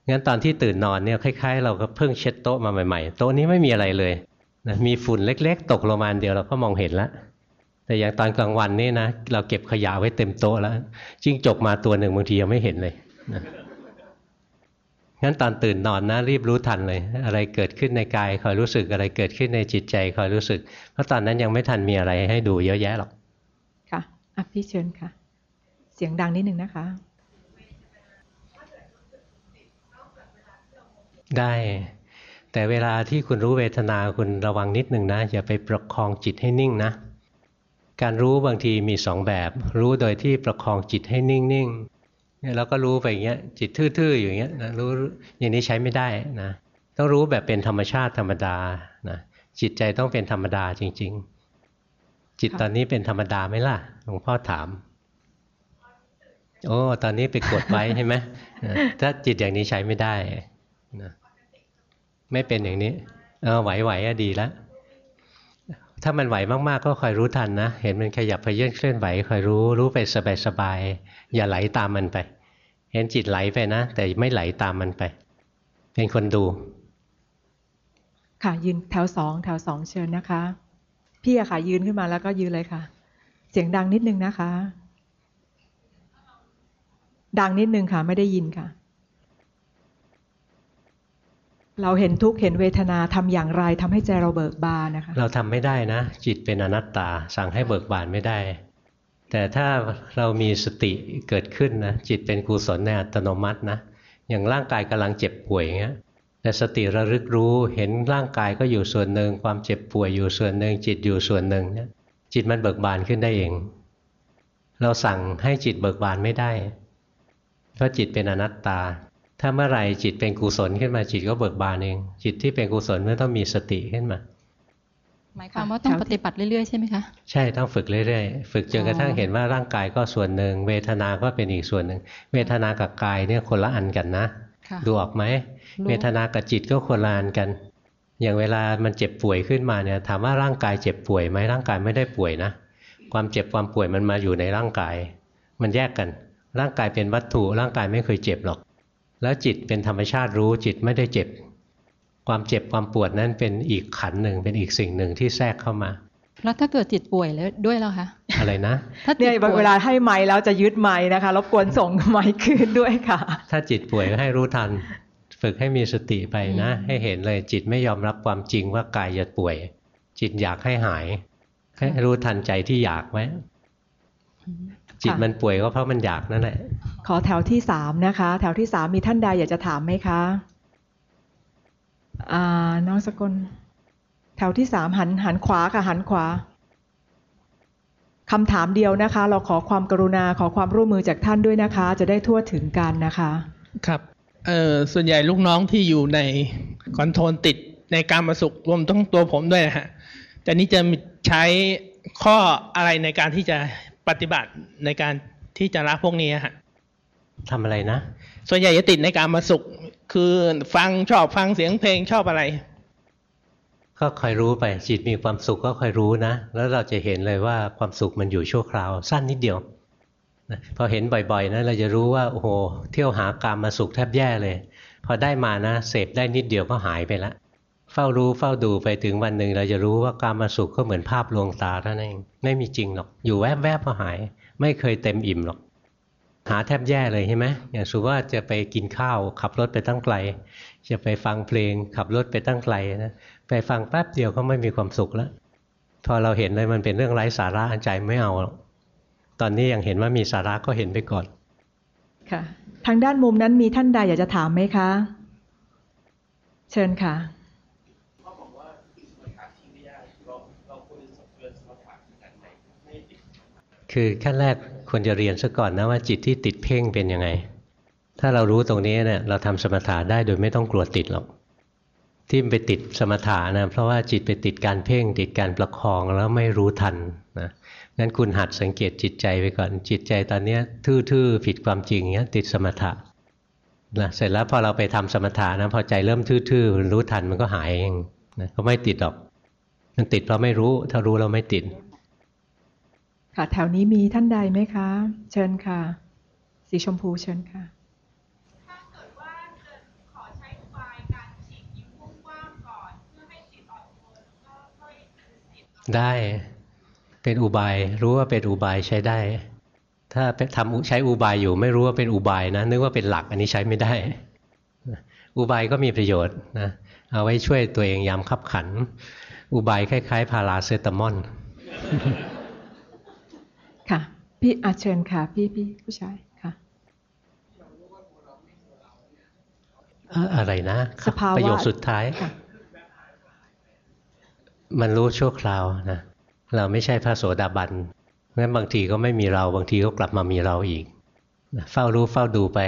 งั้นตอนที่ตื่นนอนเนี่ยคล้ายๆ เราก็เพิ่งเช็ดโต๊ะมาใหม่ๆ โต๊ะนี้ไม่มีอะไรเลยนะมีฝุ่นเล็ก ๆ ตกลงมาเดียวเราก็มองเห็นแล้วแต่อย่างตอนกลางวันนี่นะเราเก็บขยะไว้เต็มโต๊ะแล้วจิ้งจกมาตัวหนึ่งบางทียังไม่เห็นเลยนะงั้นตอนตื่นนอนนะรีบรู้ทันเลย อะไรเกิดขึ้นในกายคอยรู้สึกอะไรเกิดขึ้นในจิตใจคอยรู้สึก เพราะตอนนั้นยังไม่ทันมีอะไรให้ดูเยอะแยะหรอกค่ะอะพี่เชิญค่ะ เสียงดังนิดนึงนะคะ ได้ แต่เวลาที่คุณรู้เวทนาคุณระวังนิดหนึ่งนะอย่าไปประคองจิตให้นิ่งนะ การรู้บางทีมีสองแบบ รู้โดยที่ประคองจิตให้นิ่งๆเนี่ยเราก็รู้ไปอย่างเงี้ยจิตทื่อๆอย่างเงี้ยนะรู้อย่างนี้ใช้ไม่ได้นะต้องรู้แบบเป็นธรรมชาติธรรมดานะจิตใจต้องเป็นธรรมดาจริง ๆ จิตตอนนี้เป็นธรรมดาไหมล่ะหลวงพ่อถามโอ้ ตอนนี้ไปกดไว้ใช่ไหมถ้าจิตอย่างนี้ใช้ไม่ได้นะ ไม่เป็นอย่างนี้เออไหวๆอะดีแล้วถ้ามันไหวมากๆ ก็คอยรู้ทันนะ เห็นมันขยับไปเยื่อนเคลื่อนไหวคอยรู้รู้ไปสบายๆอย่าไหลตามมันไป เห็นจิตไหลไปนะ แต่ไม่ไหลตามมันไป เป็นคนดู ค่ะยืนแถวสองแถวสองเชิญนะคะ พี่อะค่ะ ยืนขึ้นมาแล้วก็ยืนเลยค่ะ เสียงดังนิดนึงนะคะ ดังนิดนึงค่ะ ไม่ได้ยินค่ะ เราเห็นทุกข์เห็นเวทนาทำอย่างไรทำให้ใจเราเบิกบานนะคะ เราทำไม่ได้นะ จิตเป็นอนัตตา สั่งให้เบิกบานไม่ได้ แต่ถ้าเรามีสติเกิดขึ้นนะจิตเป็นกุศลในอัตโนมัตินะอย่างร่างกายกำลังเจ็บป่วยอย่างเงี้ยแต่สติระลึกรู้เห็นร่างกายก็อยู่ส่วนหนึ่ง ความเจ็บป่วยอยู่ส่วนหนึ่ง จิตอยู่ส่วนหนึ่งเนี่ยจิตมันเบิกบานขึ้นได้เอง เราสั่งให้จิตเบิกบานไม่ได้ เพราะจิตเป็นอนัตตา ถ้าเมื่อไหร่จิตเป็นกุศลขึ้นมาจิตก็เบิกบานเอง จิตที่เป็นกุศลไม่ต้องมีสติขึ้นมา หมายความว่าต้องปฏิบัติเรื่อยๆใช่ไหมคะใช่ต้องฝึกเรื่อยๆ ฝึกจนกระทั่งเห็นว่าร่างกายก็ส่วนหนึ่ง เวทนา ก็เป็นอีกส่วนหนึ่ง เวทนากับกายเนี่ยคนละอันกันนะค่ะดูออกไหมรู้เวทนากับจิตก็คนละอันกัน อย่างเวลามันเจ็บป่วยขึ้นมาเนี่ยถามว่าร่างกายเจ็บป่วยไหมร่างกายไม่ได้ป่วยนะ ความเจ็บความป่วยมันมาอยู่ในร่างกาย มันแยกกัน ร่างกายเป็นวัตถุร่างกายไม่เคยเจ็บหรอก แล้วจิตเป็นธรรมชาติรู้จิตไม่ได้เจ็บ ความเจ็บความปวดนั้นเป็นอีกขันธ์หนึ่งเป็นอีกสิ่งหนึ่งที่แทรกเข้ามาแล้วถ้าเกิดจิตป่วยแล้วด้วยแล้วคะอะไรนะ ถ้าจิเนี่ตยป่วยเวลาให้ไม้แล้วจะยึดไม้นะคะรบกวนส่งไม้คืนด้วยค่ะ ถ้าจิตป่วยก็ให้รู้ทัน ฝึกให้มีสติไปนะ ให้เห็นเลยจิตไม่ยอมรับความจริงว่ากายจะป่วย จิตอยากให้หายให้รู้ทันใจที่อยากไว้ จิตมันป่วยก็เพราะมันอยากนั่นแหละ ขอแถวที่สามนะคะ แถวที่สามมีท่านใดอยากจะถามไหมคะอ่าน้องสกล แถวที่สามหันหันขวาค่ะ หันขวาคำถามเดียวนะคะ เราขอความกรุณาขอความร่วมมือจากท่านด้วยนะคะ จะได้ทั่วถึงกันนะคะ ครับเอ่อส่วนใหญ่ลูกน้องที่อยู่ในคอนโทรลติดในการมาสุขรวมทั้งตัวผมด้วยนะฮะแต่นี้จะมีใช้ข้ออะไรในการที่จะ ปฏิบัติในการที่จะละพวกนี้ฮะทำอะไรนะ ส่วนใหญ่จะติดในการมาสุข คือฟังชอบฟังเสียงเพลงชอบอะไร ก็คอยรู้ไปจิตมีความสุขก็คอยรู้นะ แล้วเราจะเห็นเลยว่าความสุขมันอยู่ชั่วคราว สั้นนิดเดียวนะพอเห็นบ่อยๆนะเราจะรู้ว่าโอ้โหเที่ยวหากามมาสุขแทบแย่เลย พอได้มานะเสพได้นิดเดียวก็หายไปละ เฝ้ารู้เฝ้าดูไปถึงวันหนึ่งเราจะรู้ว่ากามมาสุขก็เหมือนภาพลวงตาเท่านั้นเองไม่มีจริงหรอก อยู่แวบๆก็หาย ไม่เคยเต็มอิ่มหรอก หาแทบแย่เลยใช่ไหมอย่างสมมติว่าจะไปกินข้าว ขับรถไปตั้งไกล จะไปฟังเพลง ขับรถไปตั้งไกลนะไปฟังแป๊บเดียวก็ไม่มีความสุขแล้วพอเราเห็นเลยมันเป็นเรื่องไร้สาระใจไม่เอาหรอกตอนนี้ยังเห็นว่ามีสาระก็เห็นไปก่อน ค่ะ ทางด้านมุมนั้นมีท่านใดอยากจะถามไหมคะ เชิญค่ะ คือขั้นแรกควรจะเรียนซะก่อนนะว่าจิตที่ติดเพ่งเป็นยังไง ถ้าเรารู้ตรงนี้เนี่ยเราทำสมถะได้โดยไม่ต้องกลัวติดหรอก ที่ไปติดสมถะนะเพราะว่าจิตไปติดการเพ่งติดการประคองแล้วไม่รู้ทันนะงั้นคุณหัดสังเกตจิตใจไปก่อนจิตใจตอนนี้ทื่อๆผิดความจริงเนี้ยติดสมถะนะเสร็จแล้วพอเราไปทำสมถะนะพอใจเริ่มทื่อๆรู้ทันมันก็หายเองนะก็ไม่ติดหรอก มันติดเพราะไม่รู้ ถ้ารู้เราไม่ติด ค่ะ แถวนี้มีท่านใดไหมคะ เชิญค่ะ สีชมพูเชิญค่ะได้เป็นอุบาย รู้ว่าเป็นอุบายใช้ได้ ถ้าไปทำใช้อุบายอยู่ ไม่รู้ว่าเป็นอุบายนะนึกว่าเป็นหลักอันนี้ใช้ไม่ได้ อุบายก็มีประโยชน์นะเอาไว้ช่วยตัวเองยามขับขัน อุบายคล้าย ๆ พาราเซตามอล ค่ะ พี่อาเชิญค่ะ พี่พี่ผู้ชายค่ะเอ่ออะไรนะสภาวะประโยคสุดท้ายค่ะมันรู้ชั่วคราวนะเราไม่ใช่พระโสดาบันงั้นบางทีก็ไม่มีเราบางทีก็กลับมามีเราอีกนะเฝ้ารู้เฝ้าดูไป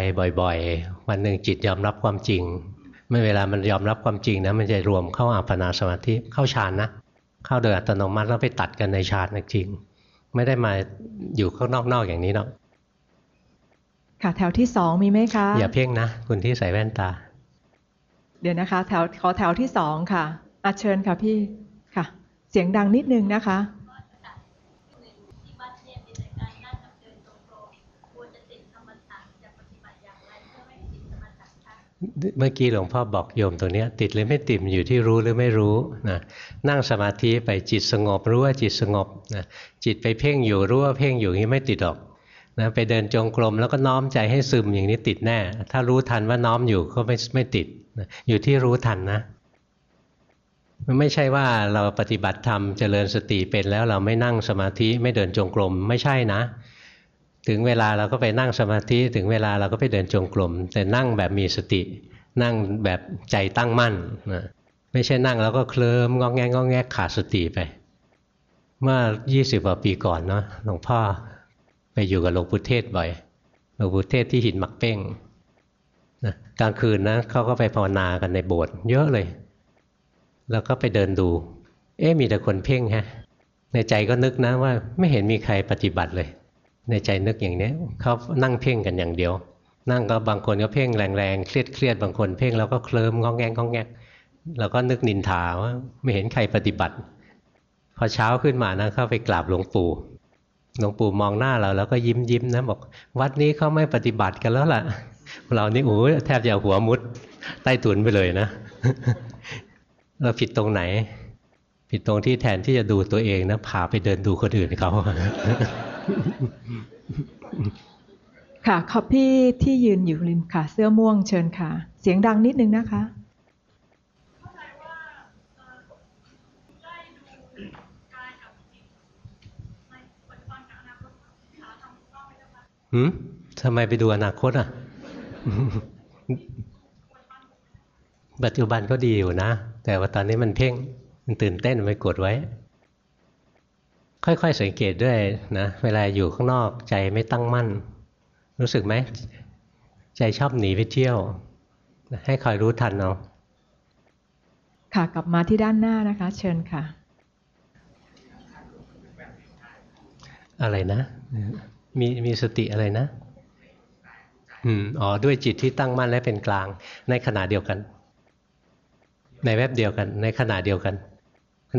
บ่อย ๆ วันหนึ่งจิตยอมรับความจริง เมื่อเวลามันยอมรับความจริงนะมันจะรวมเข้าอัปปนาสมาธิเข้าฌานนะ เข้าโดยอัตโนมัติแล้วไปตัดกันในฌานจริง ไม่ได้มาอยู่ข้างนอกๆอย่างนี้หรอกค่ะแถวที่สองมีไหมคะ อย่าเพ่งนะคุณที่ใส่แว่นตา เดี๋ยวนะคะ แถวขอแถวที่สองค่ะอาเชิญค่ะพี่ค่ะ เสียงดังนิดนึงนะคะ เมื่อกี้หลวงพ่อบอกโยมตรงนี้ติดหรือไม่ติดอยู่ที่รู้หรือไม่รู้นะนั่งสมาธิไปจิตสงบรู้ว่าจิตสงบนะจิตไปเพ่งอยู่รู้ว่าเพ่งอยู่นี้ไม่ติดหรอกนะไปเดินจงกรมแล้วก็น้อมใจให้ซึมอย่างนี้ติดแน่ ถ้ารู้ทันว่าน้อมอยู่ก็ไม่ไม่ติดนะอยู่ที่รู้ทันนะมันไม่ใช่ว่าเราปฏิบัติธรรมเจริญสติเป็นแล้วเราไม่นั่งสมาธิไม่เดินจงกรมไม่ใช่นะ ถึงเวลาเราก็ไปนั่งสมาธิถึงเวลาเราก็ไปเดินจงกรมแต่นั่งแบบมีสติ นั่งแบบใจตั้งมั่นนะไม่ใช่นั่งแล้วก็เคลิ้มงอแงงอแงขาดสติไป เมื่อ 20กว่าปีก่อนเนาะหลวงพ่อไปอยู่กับหลวงปู่เทศบ่อยหลวงปู่เทศที่หินหมักเป้งนะกลางคืนนะเขาก็ไปภาวนากันในโบสถ์เยอะเลย แล้วก็ไปเดินดู เอ๊ะมีแต่คนเพ่งฮะในใจก็นึกนะว่าไม่เห็นมีใครปฏิบัติเลย ในใจนึกอย่างนี้เขานั่งเพ่งกันอย่างเดียว นั่งก็บางคนก็เพ่งแรงๆเครียดๆบางคนเพ่งแล้วก็เคลิ้มงองแงงงองแงงแล้วก็นึกนินทาว่าไม่เห็นใครปฏิบัติ พอเช้าขึ้นมานะเข้าไปกราบหลวงปู่หลวงปู่มองหน้าเราแล้วก็ยิ้มยิ้มนะบอก วัดนี้เขาไม่ปฏิบัติกันแล้วล่ะ เรานี่โอ้แทบจะหัวมุดใต้ตุนไปเลยนะ เราผิดตรงไหน ผิดตรงที่แทนที่จะดูตัวเองนะพาไปเดินดูคนอื่นเขา ค่ะขอบพี่ที่ยืนอยู่ริมค่ะ เสื้อม่วงเชิญค่ะ เสียงดังนิดนึงนะคะหืมทำไมไปดูอนาคตอะ ปัจจุบันก็ดีอยู่นะ แต่ว่าตอนนี้มันเพ่ง มันตื่นเต้นไปกดไว้ ค่อย ๆ สังเกตด้วยนะเวลาอยู่ข้างนอกใจไม่ตั้งมั่น รู้สึกไหมใจชอบหนีไปเที่ยว ให้คอยรู้ทันเอาค่ะกลับมาที่ด้านหน้านะคะ เชิญค่ะ อะไรนะ มีมีสติอะไรนะอืมอ๋อด้วยจิตที่ตั้งมั่นและเป็นกลาง ในขณะเดียวกัน ในแวบเดียวกัน ในขณะเดียวกัน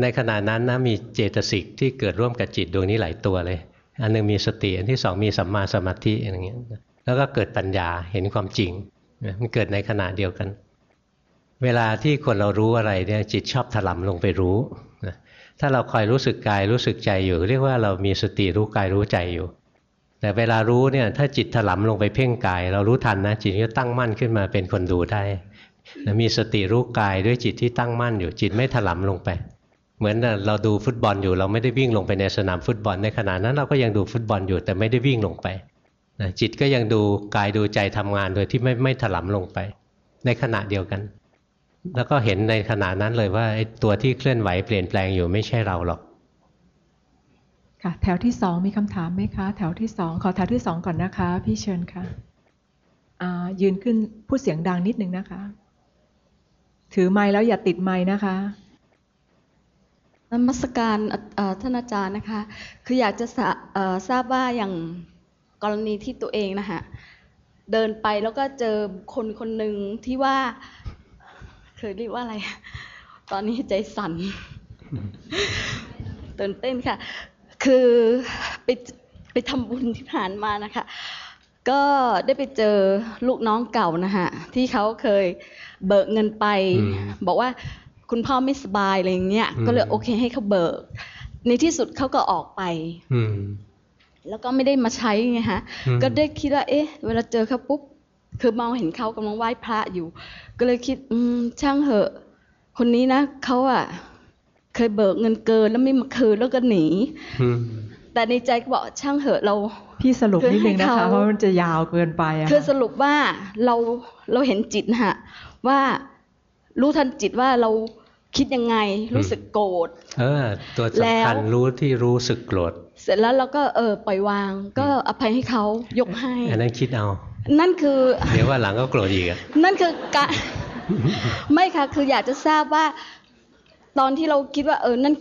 ในขณะนั้นนะมีเจตสิกที่เกิดร่วมกับจิตดวงนี้หลายตัวเลย อันหนึงมีสติอันที่สองมีสัมมาสมาธิอย่างเงี้ยแล้วก็เกิดปัญญาเห็นความจริงมันเกิดในขณะเดียวกัน เวลาที่คนเรารู้อะไรเนี่ยจิตชอบถลำลงไปรู้ถ้าเราคอยรู้สึกกายรู้สึกใจอยู่ เรียกว่าเรามีสติรู้กายรู้ใจอยู่ แต่เวลารู้เนี่ยถ้าจิตถลำลงไปเพ่งกาย เรารู้ทันนะจิตก็ตั้งมั่นขึ้นมาเป็นคนดูได้มีสติรู้กายด้วยจิตที่ตั้งมั่นอยู่จิตไม่ถลำลงไป เหมือนเราดูฟุตบอลอยู่ เราไม่ได้วิ่งลงไปในสนามฟุตบอลในขณะนั้นเราก็ยังดูฟุตบอลอยู่แต่ไม่ได้วิ่งลงไปนะจิตก็ยังดูกายดูใจทำงานโดยที่ไม่ไม่ถลำลงไป ในขณะเดียวกัน แล้วก็เห็นในขณะนั้นเลยว่าตัวที่เคลื่อนไหวเปลี่ยนแปลงอยู่ไม่ใช่เราหรอก ค่ะ แถวที่สองมีคำถามไหมคะ แถวที่สองขอแถวที่สองก่อนนะคะ พี่เชิญค่ะอ่ายืนขึ้นพูดเสียงดังนิดนึงนะคะ ถือไม้แล้วอย่าติดไม้นะคะ นมัสการอะเอ่อท่านอาจารย์นะคะ คืออยากจะทราเอ่อทราบว่าอย่างกรณีที่ตัวเองนะคะเดินไปแล้วก็เจอคนคนหนึ่งที่ว่า เคยเรียกว่าอะไร ตอนนี้ใจสั่นตื่นเต้นค่ะ คือไปไปทำบุญที่ผ่านมานะคะ ก็ได้ไปเจอลูกน้องเก่านะคะที่เขาเคยเบิกเงินไปอืมบอกว่า คุณพ่อไม่สบายอะไรอย่างเงี้ยอืมก็เลยโอเคให้เขาเบิก ในที่สุดเขาก็ออกไปอืมแล้วก็ไม่ได้มาใช้ไงฮะอืมก็ได้คิดว่า เอ๊ะ เวลาเจอเขาปุ๊บ คือมองเห็นเขากำลังไหว้พระอยู่ ก็เลยคิด อืม ช่างเหอะ คนนี้นะเขาอะเคยเบิกเงินเกินแล้วไม่มาคืนแล้วก็หนีอืมแต่ในใจก็บอกช่างเหอะเรา พี่สรุปนิดนึงนะคือให้คะเขาเพราะมันจะยาวเกินไปอะคือสค่ะรุปว่าเราเราเห็นจิตนะฮะ ว่ารู้ทันจิตว่าเรา คิดยังไงรู้สึกโกรธเออ ตัวแล้สำวคัญรู้ที่รู้สึกโกรธเสร็จแล้วเราก็เออปล่อยวาง ก็อภัยให้เขายกให้ อันนั้นคิดเอา นั่นคือเดี๋ยวว่าหลังก็โกรธอีกอะนั่นคือการไม่ค่ะคืออยากจะทราบว่า ตอนที่เราคิดว่าเออนั่น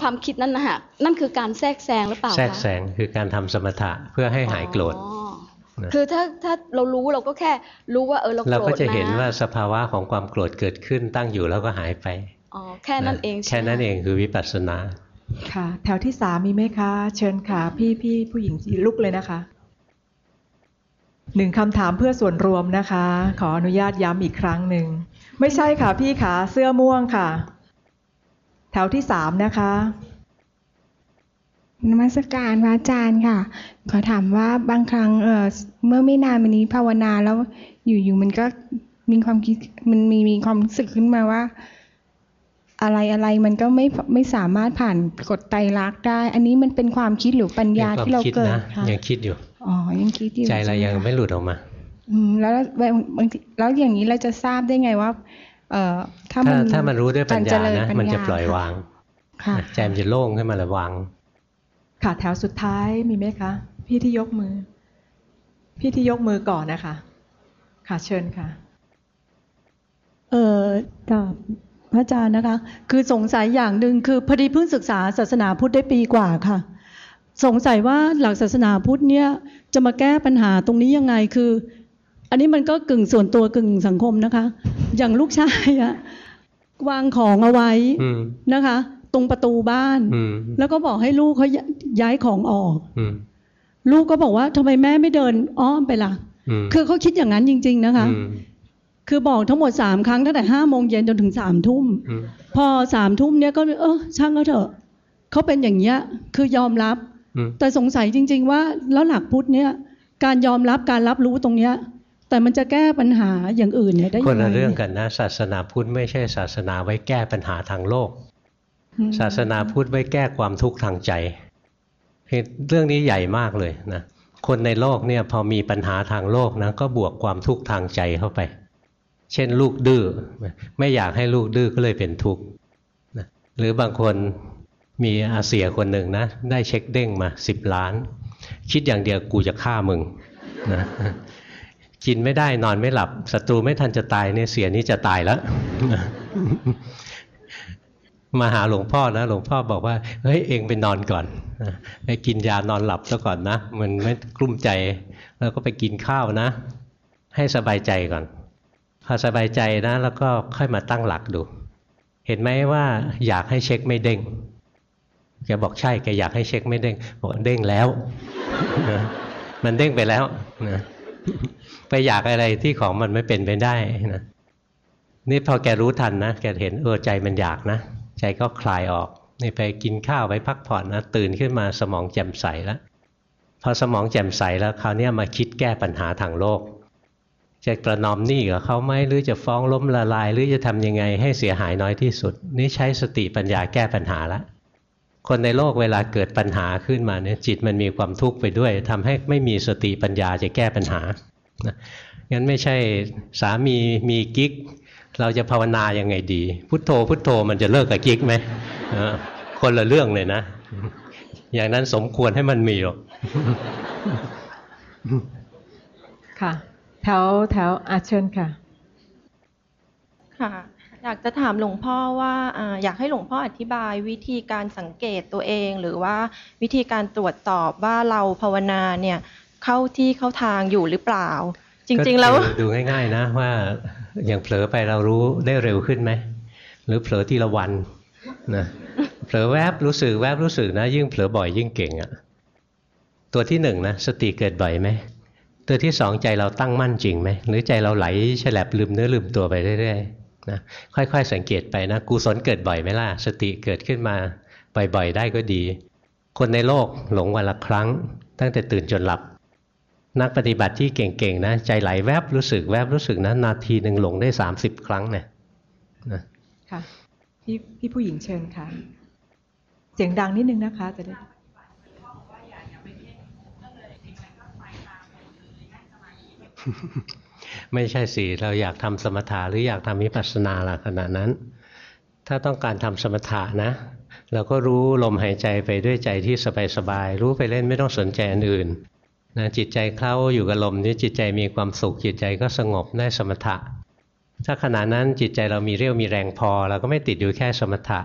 ความคิดนั้นนะฮะนั่นคือการแทรกแซงหรือเปล่าคะแทรกแซงคือการทำสมถะเพื่อให้หายโกรธอ๋อนะคือถ้าถ้าเรารู้เราก็แค่รู้ว่าเออเราโกรธเรานะก็จะเห็นว่าสภาวะของความโกรธเกิดขึ้นตั้งอยู่แล้วก็หายไป อ๋อแค่นั้นเองแค่ใช่ไหมนั้นเองคือวิปัสสนาค่ะ แถวที่สามมีไหมคะ เชิญค่ะ พี่พี่ผู้หญิงที่ลุกเลยนะคะหนึ่งคำถามเพื่อส่วนรวมนะคะ ขออนุญาตย้ำอีกครั้งหนึ่ง ไม่ใช่ค่ะพี่ขาเสื้อม่วงค่ะ แถวที่สามนะคะนมัสการพระอาจารย์ค่ะ ขอถามว่าบางครั้งเออเมื่อไม่นานมานี้ภาวนาแล้วอยู่ๆมันก็มีความคิดมันมีมีความรู้สึกขึ้นมาว่า อะไรอะไรมันก็ไม่ไม่สามารถผ่านกฎไตรลักษณ์ได้ อันนี้มันเป็นความคิดหรือปัญญาเป็นควาที่มเราคิดเกิดนะค่ะยังคิดอยู่อ๋อยังคิดอยู่ใจเราช่หยังคะไม่หลุดออกมาอืมแล้วแล้วบางทีแล้วอย่างนี้เราจะทราบได้ไงว่า เอ่อถ้ามัถ้านถ้ามันรู้ด้วยปัญกรเจญาริญนะปัญญามันจะปล่อยวางค่ะใจมันจะโล่งขึ้นมาและวางค่ะแถวสุดท้ายมีไหมคะ พี่ที่ยกมือ พี่ที่ยกมือก่อนนะคะ ค่ะเชิญค่ะ เออกับ พระอาจารย์นะคะ คือสงสัยอย่างหนึ่งคือพอดีเพิ่งศึกษาศาสนาพุทธได้ปีกว่าค่ะ สงสัยว่าหลักศาสนาพุทธเนี่ยจะมาแก้ปัญหาตรงนี้ยังไงคือ อันนี้มันก็กึ่งส่วนตัวกึ่งสังคมนะคะ อย่างลูกชายอะวางของเอาไว้อืมนะคะ ตรงประตูบ้านอืมแล้วก็บอกให้ลูกเขาย้ายของออกอืมลูกก็บอกว่าทำไมแม่ไม่เดินอ้อมไปล่ะอืมคือเขาคิดอย่างนั้นจริง ๆ นะคะอืม คือบอกทั้งหมดสามครั้งตั้งแต่ห้าโมงเย็นจนถึงสามทุ่มอืมพอสามทุ่มเนี่ยก็เออช่างเขาเถอะเขาเป็นอย่างเงี้ยคือยอมรับอืมแต่สงสัยจริง ๆ ว่าแล้วหลักพุทธเนี่ยการยอมรับการรับรู้ตรงเนี้ย แต่มันจะแก้ปัญหาอย่างอื่นเนี่ยได้คยันงไงละเรื่องกันนะ ศาสนาพุทธไม่ใช่ศาสนาไว้แก้ปัญหาทางโลกอืมศาสนาพุทธไว้แก้ความทุกข์ทางใจเรื่องนี้ใหญ่มากเลยนะคนในโลกเนี่ยพอมีปัญหาทางโลกนะก็บวกความทุกข์ทางใจเข้าไป เช่นลูกดื้อไม่อยากให้ลูกดื้อก็เลยเป็นทุกข์หรือบางคนมีอาเซียคนหนึ่งนะ ได้เช็คเด้งมาสิบล้าน คิดอย่างเดียวกูจะฆ่ามึงนะกินไม่ได้นอนไม่หลับศัตรูไม่ทันจะตายเนี่ยเสียนี้จะตายแล้ว มาหาหลวงพ่อนะ หลวงพ่อบอกว่าเฮ้ยเองไปนอนก่อนไปกินยานอนหลับซะก่อนนะ มันไม่กลุ้มใจ แล้วก็ไปกินข้าวนะ ให้สบายใจก่อน พอสบายใจนะ แล้วก็ค่อยมาตั้งหลักดู เห็นไหมว่าอยากให้เช็คไม่เด้งแกบอกใช่แกอยากให้เช็คไม่เด้งบอกเด้งแล้วนะมันเด้งไปแล้วนะไปอยากอะไรที่ของมันไม่เป็นไปได้นะนี่พอแกรู้ทันนะแกเห็นเออใจมันอยากนะใจก็คลายออกนี่ไปกินข้าวไปพักผ่อนนะตื่นขึ้นมาสมองแจ่มใสแล้วพอสมองแจ่มใสแล้วคราวนี้มาคิดแก้ปัญหาทางโลก จะกระนอมหนี้กับเขาไหมหรือจะฟ้องล้มละลาย หรือจะทำยังไงให้เสียหายน้อยที่สุด นี่ใช้สติปัญญาแก้ปัญหาละคนในโลกเวลาเกิดปัญหาขึ้นมาเนี่ยจิตมันมีความทุกข์ไปด้วยทำให้ไม่มีสติปัญญาจะแก้ปัญหานะงั้นไม่ใช่สามีมีกิ๊ก เราจะภาวนายังไงดี พุทโธ พุทโธมันจะเลิกกับกิ๊กไหมคนละเรื่องเลยนะ อย่างนั้นสมควรให้มันมีหรอกค่ะ แถวแถวอาเชิญค่ะ ค่ะ อยากจะถามหลวงพ่อว่าอ่าอยากให้หลวงพ่ออธิบายวิธีการสังเกตตัวเอง หรือว่าวิธีการตรวจสอบว่าเราภาวนาเนี่ยเข้าที่เข้าทางอยู่หรือเปล่า จริง ๆ แล้วก็ดูดูง่าย ๆ นะว่าอย่างเผลอไปเรารู้ได้เร็วขึ้นไหมหรือเผลอทีละวันนะเผลอแวบรู้สึกแวบรู้สึกนะ ยิ่งเผลอบ่อยยิ่งเก่งอะตัวที่หนึ่งนะสติเกิดบ่อยไหม ตัวที่สองใจเราตั้งมั่นจริงไหมหรือใจเราไหลฉลับลืมเนื้อลืมตัวไปเรื่อยๆนะค่อยๆ สังเกตไปนะกุศลเกิดบ่อยไหมล่ะสติเกิดขึ้นมาบ่อยๆได้ก็ดี คนในโลกหลงวันละครั้ง ตั้งแต่ตื่นจนหลับ นักปฏิบัติที่เก่งๆนะ ใจไหลแวบรู้สึกแวบรู้สึกนะนาทีหนึ่งหลงได้ 30 ครั้งเนี่ยนะค่ะพี่พี่ผู้หญิงเชิญค่ะ เสียงดังนิดนึงนะคะจะได้ ไม่ใช่สิเราอยากทำสมถะหรืออยากทำวิปัสสนาล่ะขณะนั้น ถ้าต้องการทำสมถะนะ เราก็รู้ลมหายใจไปด้วยใจที่สบายๆรู้ไปเล่นไม่ต้องสนใจอันอื่นนะจิตใจเคล้าอยู่กับลมนี่จิตใจมีความสุขจิตใจก็สงบได้สมถะ ถ้าขณะนั้นจิตใจเรามีเรี่ยวมีแรงพอ เราก็ไม่ติดอยู่แค่สมถะ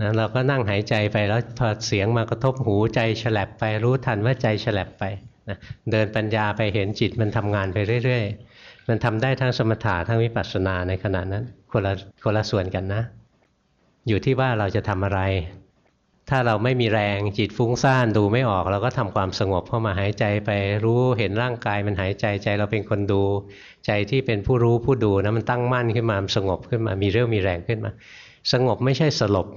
นะเราก็นั่งหายใจไปแล้วพอเสียงมากระทบหูใจฉลับไปรู้ทันว่าใจฉลับไป นะเดินปัญญาไปเห็นจิตมันทำงานไปเรื่อย ๆ มันทำได้ทั้งสมถะทั้งวิปัสสนาในขณะนั้นคนละคนละส่วนกันนะ อยู่ที่ว่าเราจะทำอะไร ถ้าเราไม่มีแรงจิตฟุ้งซ่านดูไม่ออก เราก็ทำความสงบเข้ามาหายใจไปรู้เห็นร่างกายมันหายใจใจเราเป็นคนดู ใจที่เป็นผู้รู้ผู้ดูนะมันตั้งมั่นขึ้นมาสงบขึ้นมามีเรี่ยวมีแรงขึ้นมา สงบไม่ใช่สลบ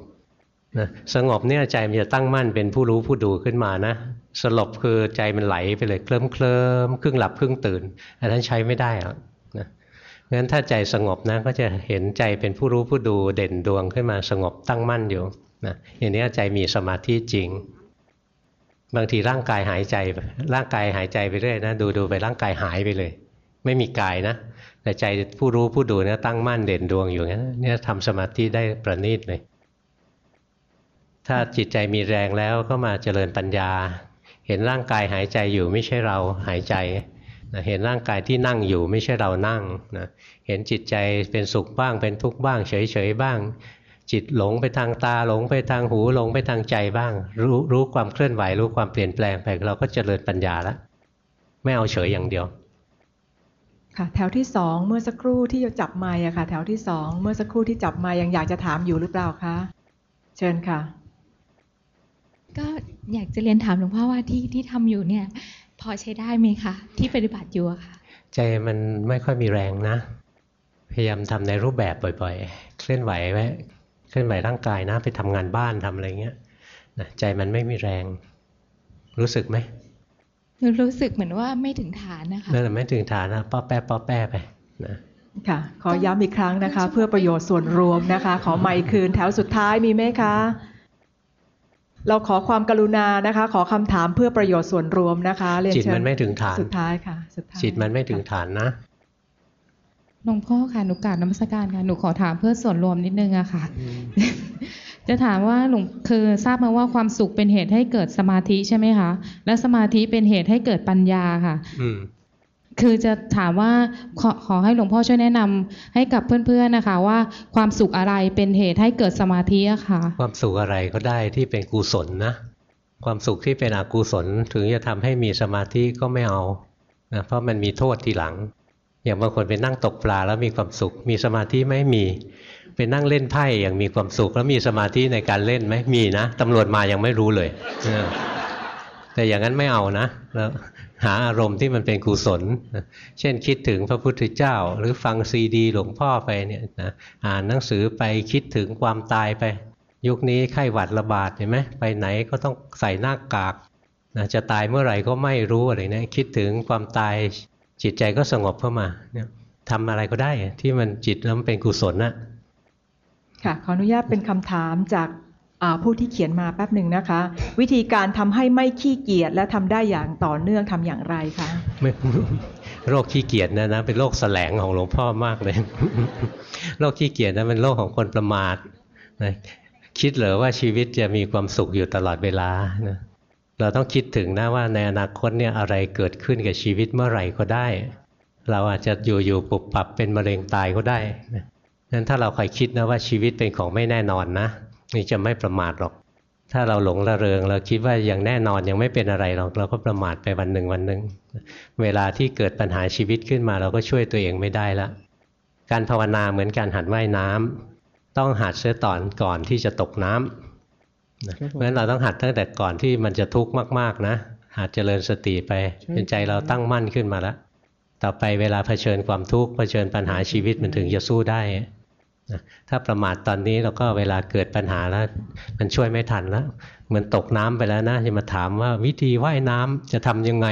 นะสงบเนี่ยใจมันจะตั้งมั่นเป็นผู้รู้ผู้ดูขึ้นมานะ สลบคือใจมันไหลไปเลยเคลิ้มเคลิมครึ่งหลับครึ่งตื่น อันนั้นใช้ไม่ได้หรอกนะงั้นถ้าใจสงบนะก็จะเห็นใจเป็นผู้รู้ผู้ดูเด่นดวงขึ้นมาสงบตั้งมั่นอยู่นะอย่างนี้ใจมีสมาธิจริง บางทีร่างกายหายใจ ร่างกายหายใจไปเรื่อยนะดูดูไปร่างกายหายไปเลย ไม่มีกายนะแต่ใจผู้รู้ผู้ดูเนี่ยตั้งมั่นเด่นดวงอยู่งั้นเนี่ยทำสมาธิได้ประณีตเลยถ้าจิตใจมีแรงแล้วก็มาเจริญปัญญา เห็นร่างกายหายใจอยู่ไม่ใช่เราหายใจนะเห็นร่างกายที่นั่งอยู่ไม่ใช่เรานั่งนะเห็นจิตใจเป็นสุขบ้างเป็นทุกข์บ้าง เฉยๆบ้าง จิตหลงไปทางตาหลงไปทางหูหลงไปทางใจบ้าง รู้รู้ความเคลื่อนไหวรู้ความเปลี่ยนแปลงไปเราก็เจริญปัญญาแล้วไม่เอาเฉยอย่างเดียว ค่ะ แถวที่สองเมื่อสักครู่ที่จับไมค์อะค่ะ แถวที่สองเมื่อสักครู่ที่จับไมค์ยังอยากจะถามอยู่หรือเปล่าคะเชิญค่ะ ก็อยากจะเรียนถามหลวงพ่อว่าที่ที่ทำอยู่เนี่ย พอใช้ได้ไหมคะที่ปฏิบัติอยู่อะค่ะใจมันไม่ค่อยมีแรงนะ พยายามทำในรูปแบบบ่อยๆ เคลื่อนไหวไว้เคลื่อนไหวร่างกายนะ ไปทำงานบ้านทำอะไรเงี้ยนะใจมันไม่มีแรง รู้สึกไหมรู้สึกเหมือนว่าไม่ถึงฐานนะคะนั่นแหละไม่ถึงฐานนะป้อแป้ป้อแป้ไปนะค่ะ ขอย้ำอีกครั้งนะคะ เพื่อประโยชน์ส่วนรวมนะคะ ขอไมค์คืนแถวสุดท้ายมีไหมคะ เราขอความกรุณานะคะ ขอคำถามเพื่อประโยชน์ส่วนรวมนะคะเรียนจิตเชิญมันไม่ถึงฐานสุดท้ายค่ะสุดท้ายจิตมันไม่ถึงฐานนะหลวงพ่อค่ะหนูกราบนมัสการค่ะหนูขอถามเพื่อส่วนรวมนิดนึงอะค่ะ จะถามว่าหลวงคือทราบมาว่าความสุขเป็นเหตุให้เกิดสมาธิใช่ไหมคะ และสมาธิเป็นเหตุให้เกิดปัญญาค่ะอืม คือจะถามว่าขอขอให้หลวงพ่อช่วยแนะนำให้กับเพื่อนๆนะคะ ว่าความสุขอะไรเป็นเหตุให้เกิดสมาธิอะค่ะ ความสุขอะไรก็ได้ที่เป็นกุศลนะ ความสุขที่เป็นอกุศลถึงจะทำให้มีสมาธิก็ไม่เอานะเพราะมันมีโทษทีหลัง อย่างบางคนไปนั่งตกปลาแล้วมีความสุข มีสมาธิไหมมีไปนั่งเล่นไพ่อย่างมีความสุข แล้วมีสมาธิในการเล่นไหมมีนะตำรวจมายังไม่รู้เลยแต่อย่างนั้นไม่เอานะแล้ว หาอารมณ์ที่มันเป็นกุศล เช่นคิดถึงพระพุทธเจ้า หรือฟังซีดีหลวงพ่อไปเนี่ยนะอ่านหนังสือไปคิดถึงความตายไป ยุคนี้ไข้หวัดระบาดเห็นไหมไปไหนก็ต้องใส่หน้ากากนะจะตายเมื่อไหร่ก็ไม่รู้อะไรเนี่ยคิดถึงความตายจิตใจก็สงบเข้ามาเนี่ยทำอะไรก็ได้ที่มันจิตแล้วมันเป็นกุศลนะค่ะขออนุญาตเป็นคำถามจาก ผู้ที่เขียนมาแป๊บหนึ่งนะคะ วิธีการทำให้ไม่ขี้เกียจและทำได้อย่างต่อเนื่องทำอย่างไรคะไม่โรคขี้เกียจนะนะเป็นโรคแสลงของหลวงพ่อมากเลยโรคขี้เกียจนะเป็นโรคของคนประมาทนะคิดเหรอว่าชีวิตจะมีความสุขอยู่ตลอดเวลานะเราต้องคิดถึงนะว่าในอนาคตเนี่ยอะไรเกิดขึ้นกับชีวิตเมื่อไหร่ก็ได้ เราอาจจะอยู่ๆปุบปับเป็นมะเร็งตายก็ได้นะนั้นถ้าเราคอยคิดนะว่าชีวิตเป็นของไม่แน่นอนนะ นี่จะไม่ประมาทหรอก ถ้าเราหลงระเริง เราคิดว่ายังแน่นอนยังไม่เป็นอะไรหรอกเราก็ประมาทไปวันหนึ่งวันหนึ่งเวลาที่เกิดปัญหาชีวิตขึ้นมาเราก็ช่วยตัวเองไม่ได้ละการภาวนาเหมือนการหัดว่ายน้ำต้องหัดเสียตอนก่อนที่จะตกน้ำนะเพราะฉะนั้นเราต้องหัดตั้งแต่ก่อนที่มันจะทุกข์มากๆนะหัดเจริญสติไปเป็นใจเราตั้งมั่นขึ้นมาแล้วต่อไปเวลาเผชิญความทุกข์เผชิญปัญหาชีวิตมันถึงจะสู้ได้ ถ้าประมาทตอนนี้เราก็เวลาเกิดปัญหาแล้วมันช่วยไม่ทันแล้วเหมือนตกน้ำไปแล้วนะจะมาถามว่าวิธีว่ายน้ำจะทำยังไง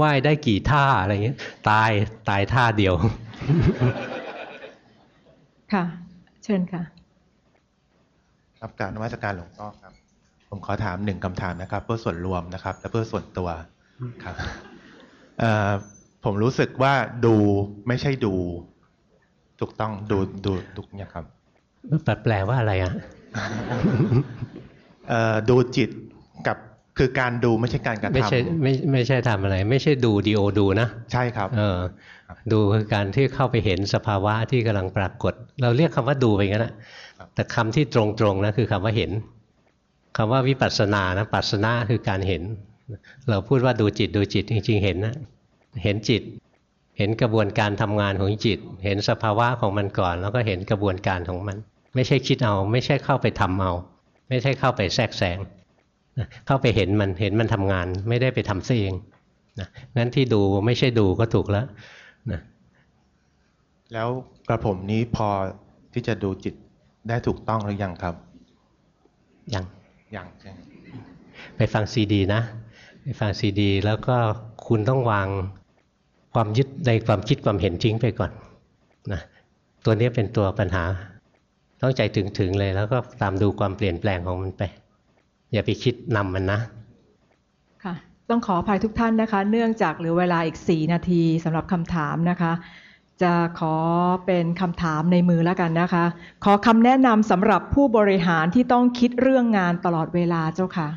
ว่ายได้กี่ท่าอะไรเงี้ย ตายตายท่าเดียว ค่ะ เชิญค่ะครับการนวัตการหลวงพ่อครับ ผมขอถามหนึ่งคำถามนะครับ เพื่อส่วนรวมนะครับ และเพื่อส่วนตัวครับเอ่อผมรู้สึกว่าดูไม่ใช่ดู ถูกต้องดูดูดูเนี่ยครับแปลว่าอะไรอะเอ่อดูจิตกับคือการดูไม่ใช่การกระทำไม่ใช่ไม่ไม่ใช่ทำอะไร ไม่ใช่ดูดีโอดูนะ ใช่ครับ เออ ดูคือการที่เข้าไปเห็นสภาวะที่กำลังปรากฏ เราเรียกคำว่าดูไปงั้นนะแต่คำที่ตรงๆนะคือคำว่าเห็นคำว่าวิปัสสนานะปัสสนาคือการเห็น เราพูดว่าดูจิตดูจิตจริงๆเห็นนะเห็นจิต เห็นกระบวนการทำงานของจิต เห็นสภาวะของมันก่อน แล้วก็เห็นกระบวนการของมัน ไม่ใช่คิดเอา ไม่ใช่เข้าไปทำเอา ไม่ใช่เข้าไปแทรกแซงนะเข้าไปเห็นมันเห็นมันทำงาน ไม่ได้ไปทำซะเองนะงั้นที่ดูไม่ใช่ดูก็ถูกแล้วนะแล้วกระผมนี้พอที่จะดูจิตได้ถูกต้องหรือยังครับ ยังยังใช่ไหมไปฟังซีดีนะ ไปฟังซีดี แล้วก็คุณต้องวาง ความยึดในความคิดความเห็นทิ้งไปก่อนนะตัวนี้เป็นตัวปัญหา ต้องใจถึงๆเลยแล้วก็ตามดูความเปลี่ยนแปลงของมันไป อย่าไปคิดนำมันนะ ค่ะ ต้องขออภัยทุกท่านนะคะ เนื่องจากเหลือเวลาอีก 4 นาทีสำหรับคำถามนะคะจะขอเป็นคำถามในมือแล้วกันนะคะ ขอคำแนะนำสำหรับผู้บริหารที่ต้องคิดเรื่องงานตลอดเวลาเจ้าค่ะ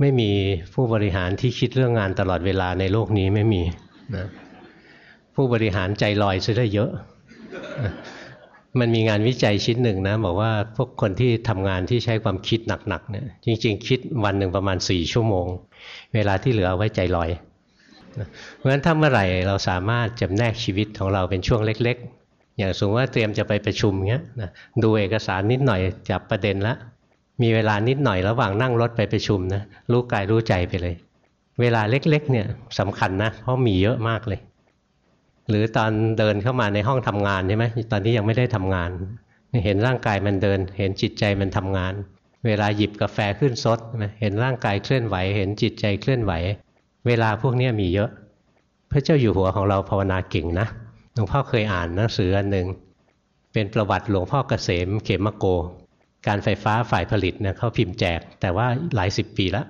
ไม่มีผู้บริหารที่คิดเรื่องงานตลอดเวลาในโลกนี้ไม่มีนะ ผู้บริหารใจลอยซะได้เยอะ มันมีงานวิจัยชิ้นหนึ่งนะบอกว่าพวกคนที่ทำงานที่ใช้ความคิดหนักๆเนี่ยจริง ๆ คิดวันหนึ่งประมาณสี่ชั่วโมง เวลาที่เหลืออไว้ใจลอย เพราะฉะนั้นถ้าเมื่อไหร่เราสามารถจำแนกชีวิตของเราเป็นช่วงเล็ก ๆ อย่างสมมติว่าเตรียมจะไปประชุมเงี้ยนะดูเอกสารนิดหน่อยจับประเด็นละมีเวลานิดหน่อยระหว่างนั่งรถไปประชุมนะรู้กายรู้ใจไปเลย เวลาเล็กๆเนี่ยสำคัญนะเพราะมีเยอะมากเลย หรือตอนเดินเข้ามาในห้องทำงานใช่ไหมตอนนี้ยังไม่ได้ทำงาน เห็นร่างกายมันเดิน เห็นจิตใจมันทำงาน เวลาหยิบกาแฟขึ้นซดเห็นร่างกายเคลื่อนไหว เห็นจิตใจเคลื่อนไหว เวลาพวกนี้มีเยอะ พระเจ้าอยู่หัวของเราภาวนาเก่งนะหลวงพ่อเคยอ่านหนังสืออันหนึ่งเป็นประวัติหลวงพ่อเกษมเขมโก การไฟฟ้าฝ่ายผลิตเนี่ยเขาพิมพ์แจก แต่ว่าหลายสิบปีแล้ว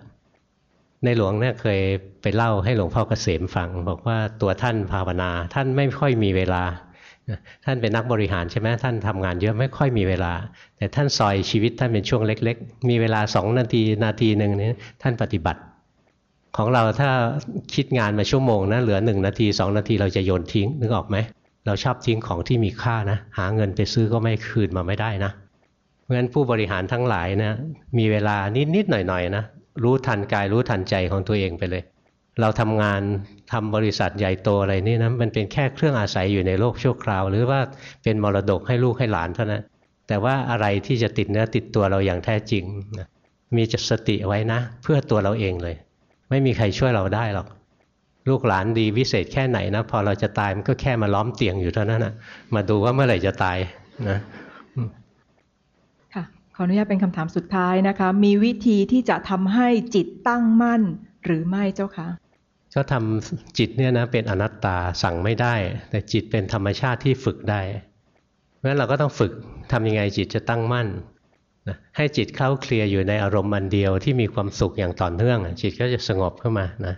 ในหลวงเนี่ยเคยไปเล่าให้หลวงพ่อเกษมฟัง บอกว่าตัวท่านภาวนา ท่านไม่ค่อยมีเวลา ท่านเป็นนักบริหารใช่ไหมท่านทำงานเยอะไม่ค่อยมีเวลา แต่ท่านซอยชีวิตท่านเป็นช่วงเล็ก ๆ มีเวลาสองนาทีนาทีหนึ่งนี้ท่านปฏิบัติ ของเราถ้าคิดงานมาชั่วโมงนะเหลือหนึ่งนาทีสองนาทีเราจะโยนทิ้งนึกออกไหมเราชอบทิ้งของที่มีค่านะ หาเงินไปซื้อก็ไม่คืนมาไม่ได้นะเพราะฉะนั้นผู้บริหารทั้งหลายนะมีเวลานิดๆหน่อยๆนะ รู้ทันกายรู้ทันใจของตัวเองไปเลย เราทำงานทำบริษัทใหญ่โตอะไรนี่นะมันเป็นแค่เครื่องอาศัยอยู่ในโลกชั่วคราว หรือว่าเป็นมรดกให้ลูกให้หลานเท่านั้นแต่ว่าอะไรที่จะติดเนื้อติดตัวเราอย่างแท้จริงนะมีจสติไว้นะ เพื่อตัวเราเองเลย ไม่มีใครช่วยเราได้หรอกลูกหลานดีวิเศษแค่ไหนนะพอเราจะตายมันก็แค่มาล้อมเตียงอยู่เท่านั้นนะมาดูว่าเมื่อไหร่จะตายนะ ออนุญาตเป็นคำถามสุดท้ายนะคะ มีวิธีที่จะทำให้จิตตั้งมั่นหรือไม่เจ้าคะก็ทำจิตเนี่ยนะเป็นอนัตตาสั่งไม่ได้ แต่จิตเป็นธรรมชาติที่ฝึกได้เพราะฉะนั้นเราก็ต้องฝึกทำยังไงจิตจะตั้งมั่นนะให้จิตเข้าเคลียร์อยู่ในอารมณ์อันเดียวที่มีความสุขอย่างต่อเนื่อง จิตก็จะสงบเข้ามานะ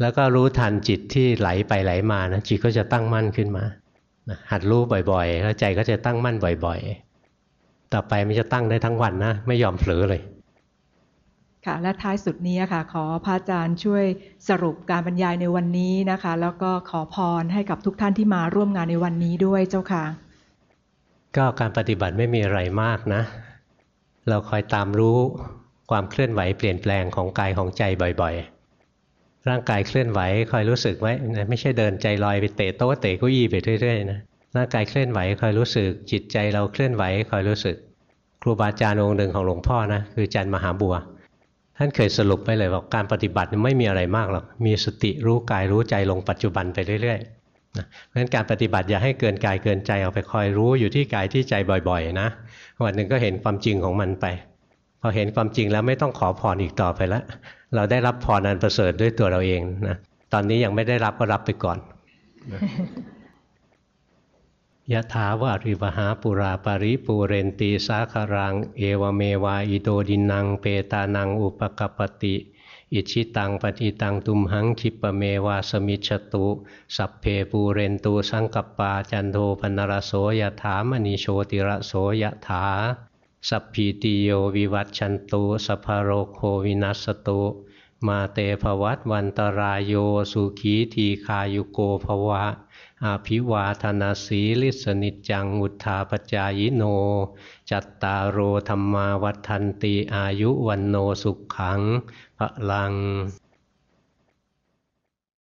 แล้วก็รู้ทันจิตที่ไหลไปไหลมานะจิตก็จะตั้งมั่นขึ้นมานะหัดรู้บ่อยๆ แล้วใจก็จะตั้งมั่นบ่อย ๆ ต่อไปมันจะตั้งได้ทั้งวันนะ ไม่ยอมเผลอเลย ค่ะ และท้ายสุดนี้ค่ะ ขอพระอาจารย์ช่วยสรุปการบรรยายในวันนี้นะคะ แล้วก็ขอพรให้กับทุกท่านที่มาร่วมงานในวันนี้ด้วยเจ้าค่ะ ก็การปฏิบัติไม่มีอะไรมากนะ เราคอยตามรู้ความเคลื่อนไหวเปลี่ยนแปลงของกายของใจบ่อย ๆ ร่างกายเคลื่อนไหวคอยรู้สึกไว้ไม่ใช่เดินใจลอยไปเตะโต๊ะเตะเก้าอี้ไปเรื่อยๆนะ ร่างกายเคลื่อนไหวคอยรู้สึก จิตใจเราเคลื่อนไหวคอยรู้สึก ครูบาอาจารย์องค์หนึ่งของหลวงพ่อนะคืออาจารย์มหาบัว ท่านเคยสรุปไปเลยว่าการปฏิบัติไม่มีอะไรมากหรอกมีสติรู้กายรู้ใจลงปัจจุบันไปเรื่อยๆนะเพราะฉะนั้นการปฏิบัติอย่าให้เกินกายเกินใจเอาไปคอยรู้อยู่ที่กายที่ใจบ่อยๆ นะวันหนึ่งก็เห็นความจริงของมันไป พอเห็นความจริงแล้วไม่ต้องขอพรอีกต่อไปแล้วเราได้รับพรอันประเสริฐด้วยตัวเราเองนะตอนนี้ยังไม่ได้รับก็รับไปก่อน ยะถาวาริวหาปุราปาริปูเรนตีสาคารัง เอวเมวาอิโตดินังเปตานังอุปกปติ อิจฉิตังปัตถิตังตุมหังขิปปเมวะสมิชฌตุ สัพเพปูเรนตุสังกัปปาจันโทปัณณรโสยถามณิโชติรโสยถา สัพพีติโยวิวัชชันตุสัพพโรโควินัสสตุมาเตภวัตวันตราโยสุขีทีฆายุโกภวะ อภิวาทนสีลิสสนิจจังวุฑฒาปจายิโน จัตตาโรธรรมาวัฏันตีอายุวันโนสุขขังพระลัง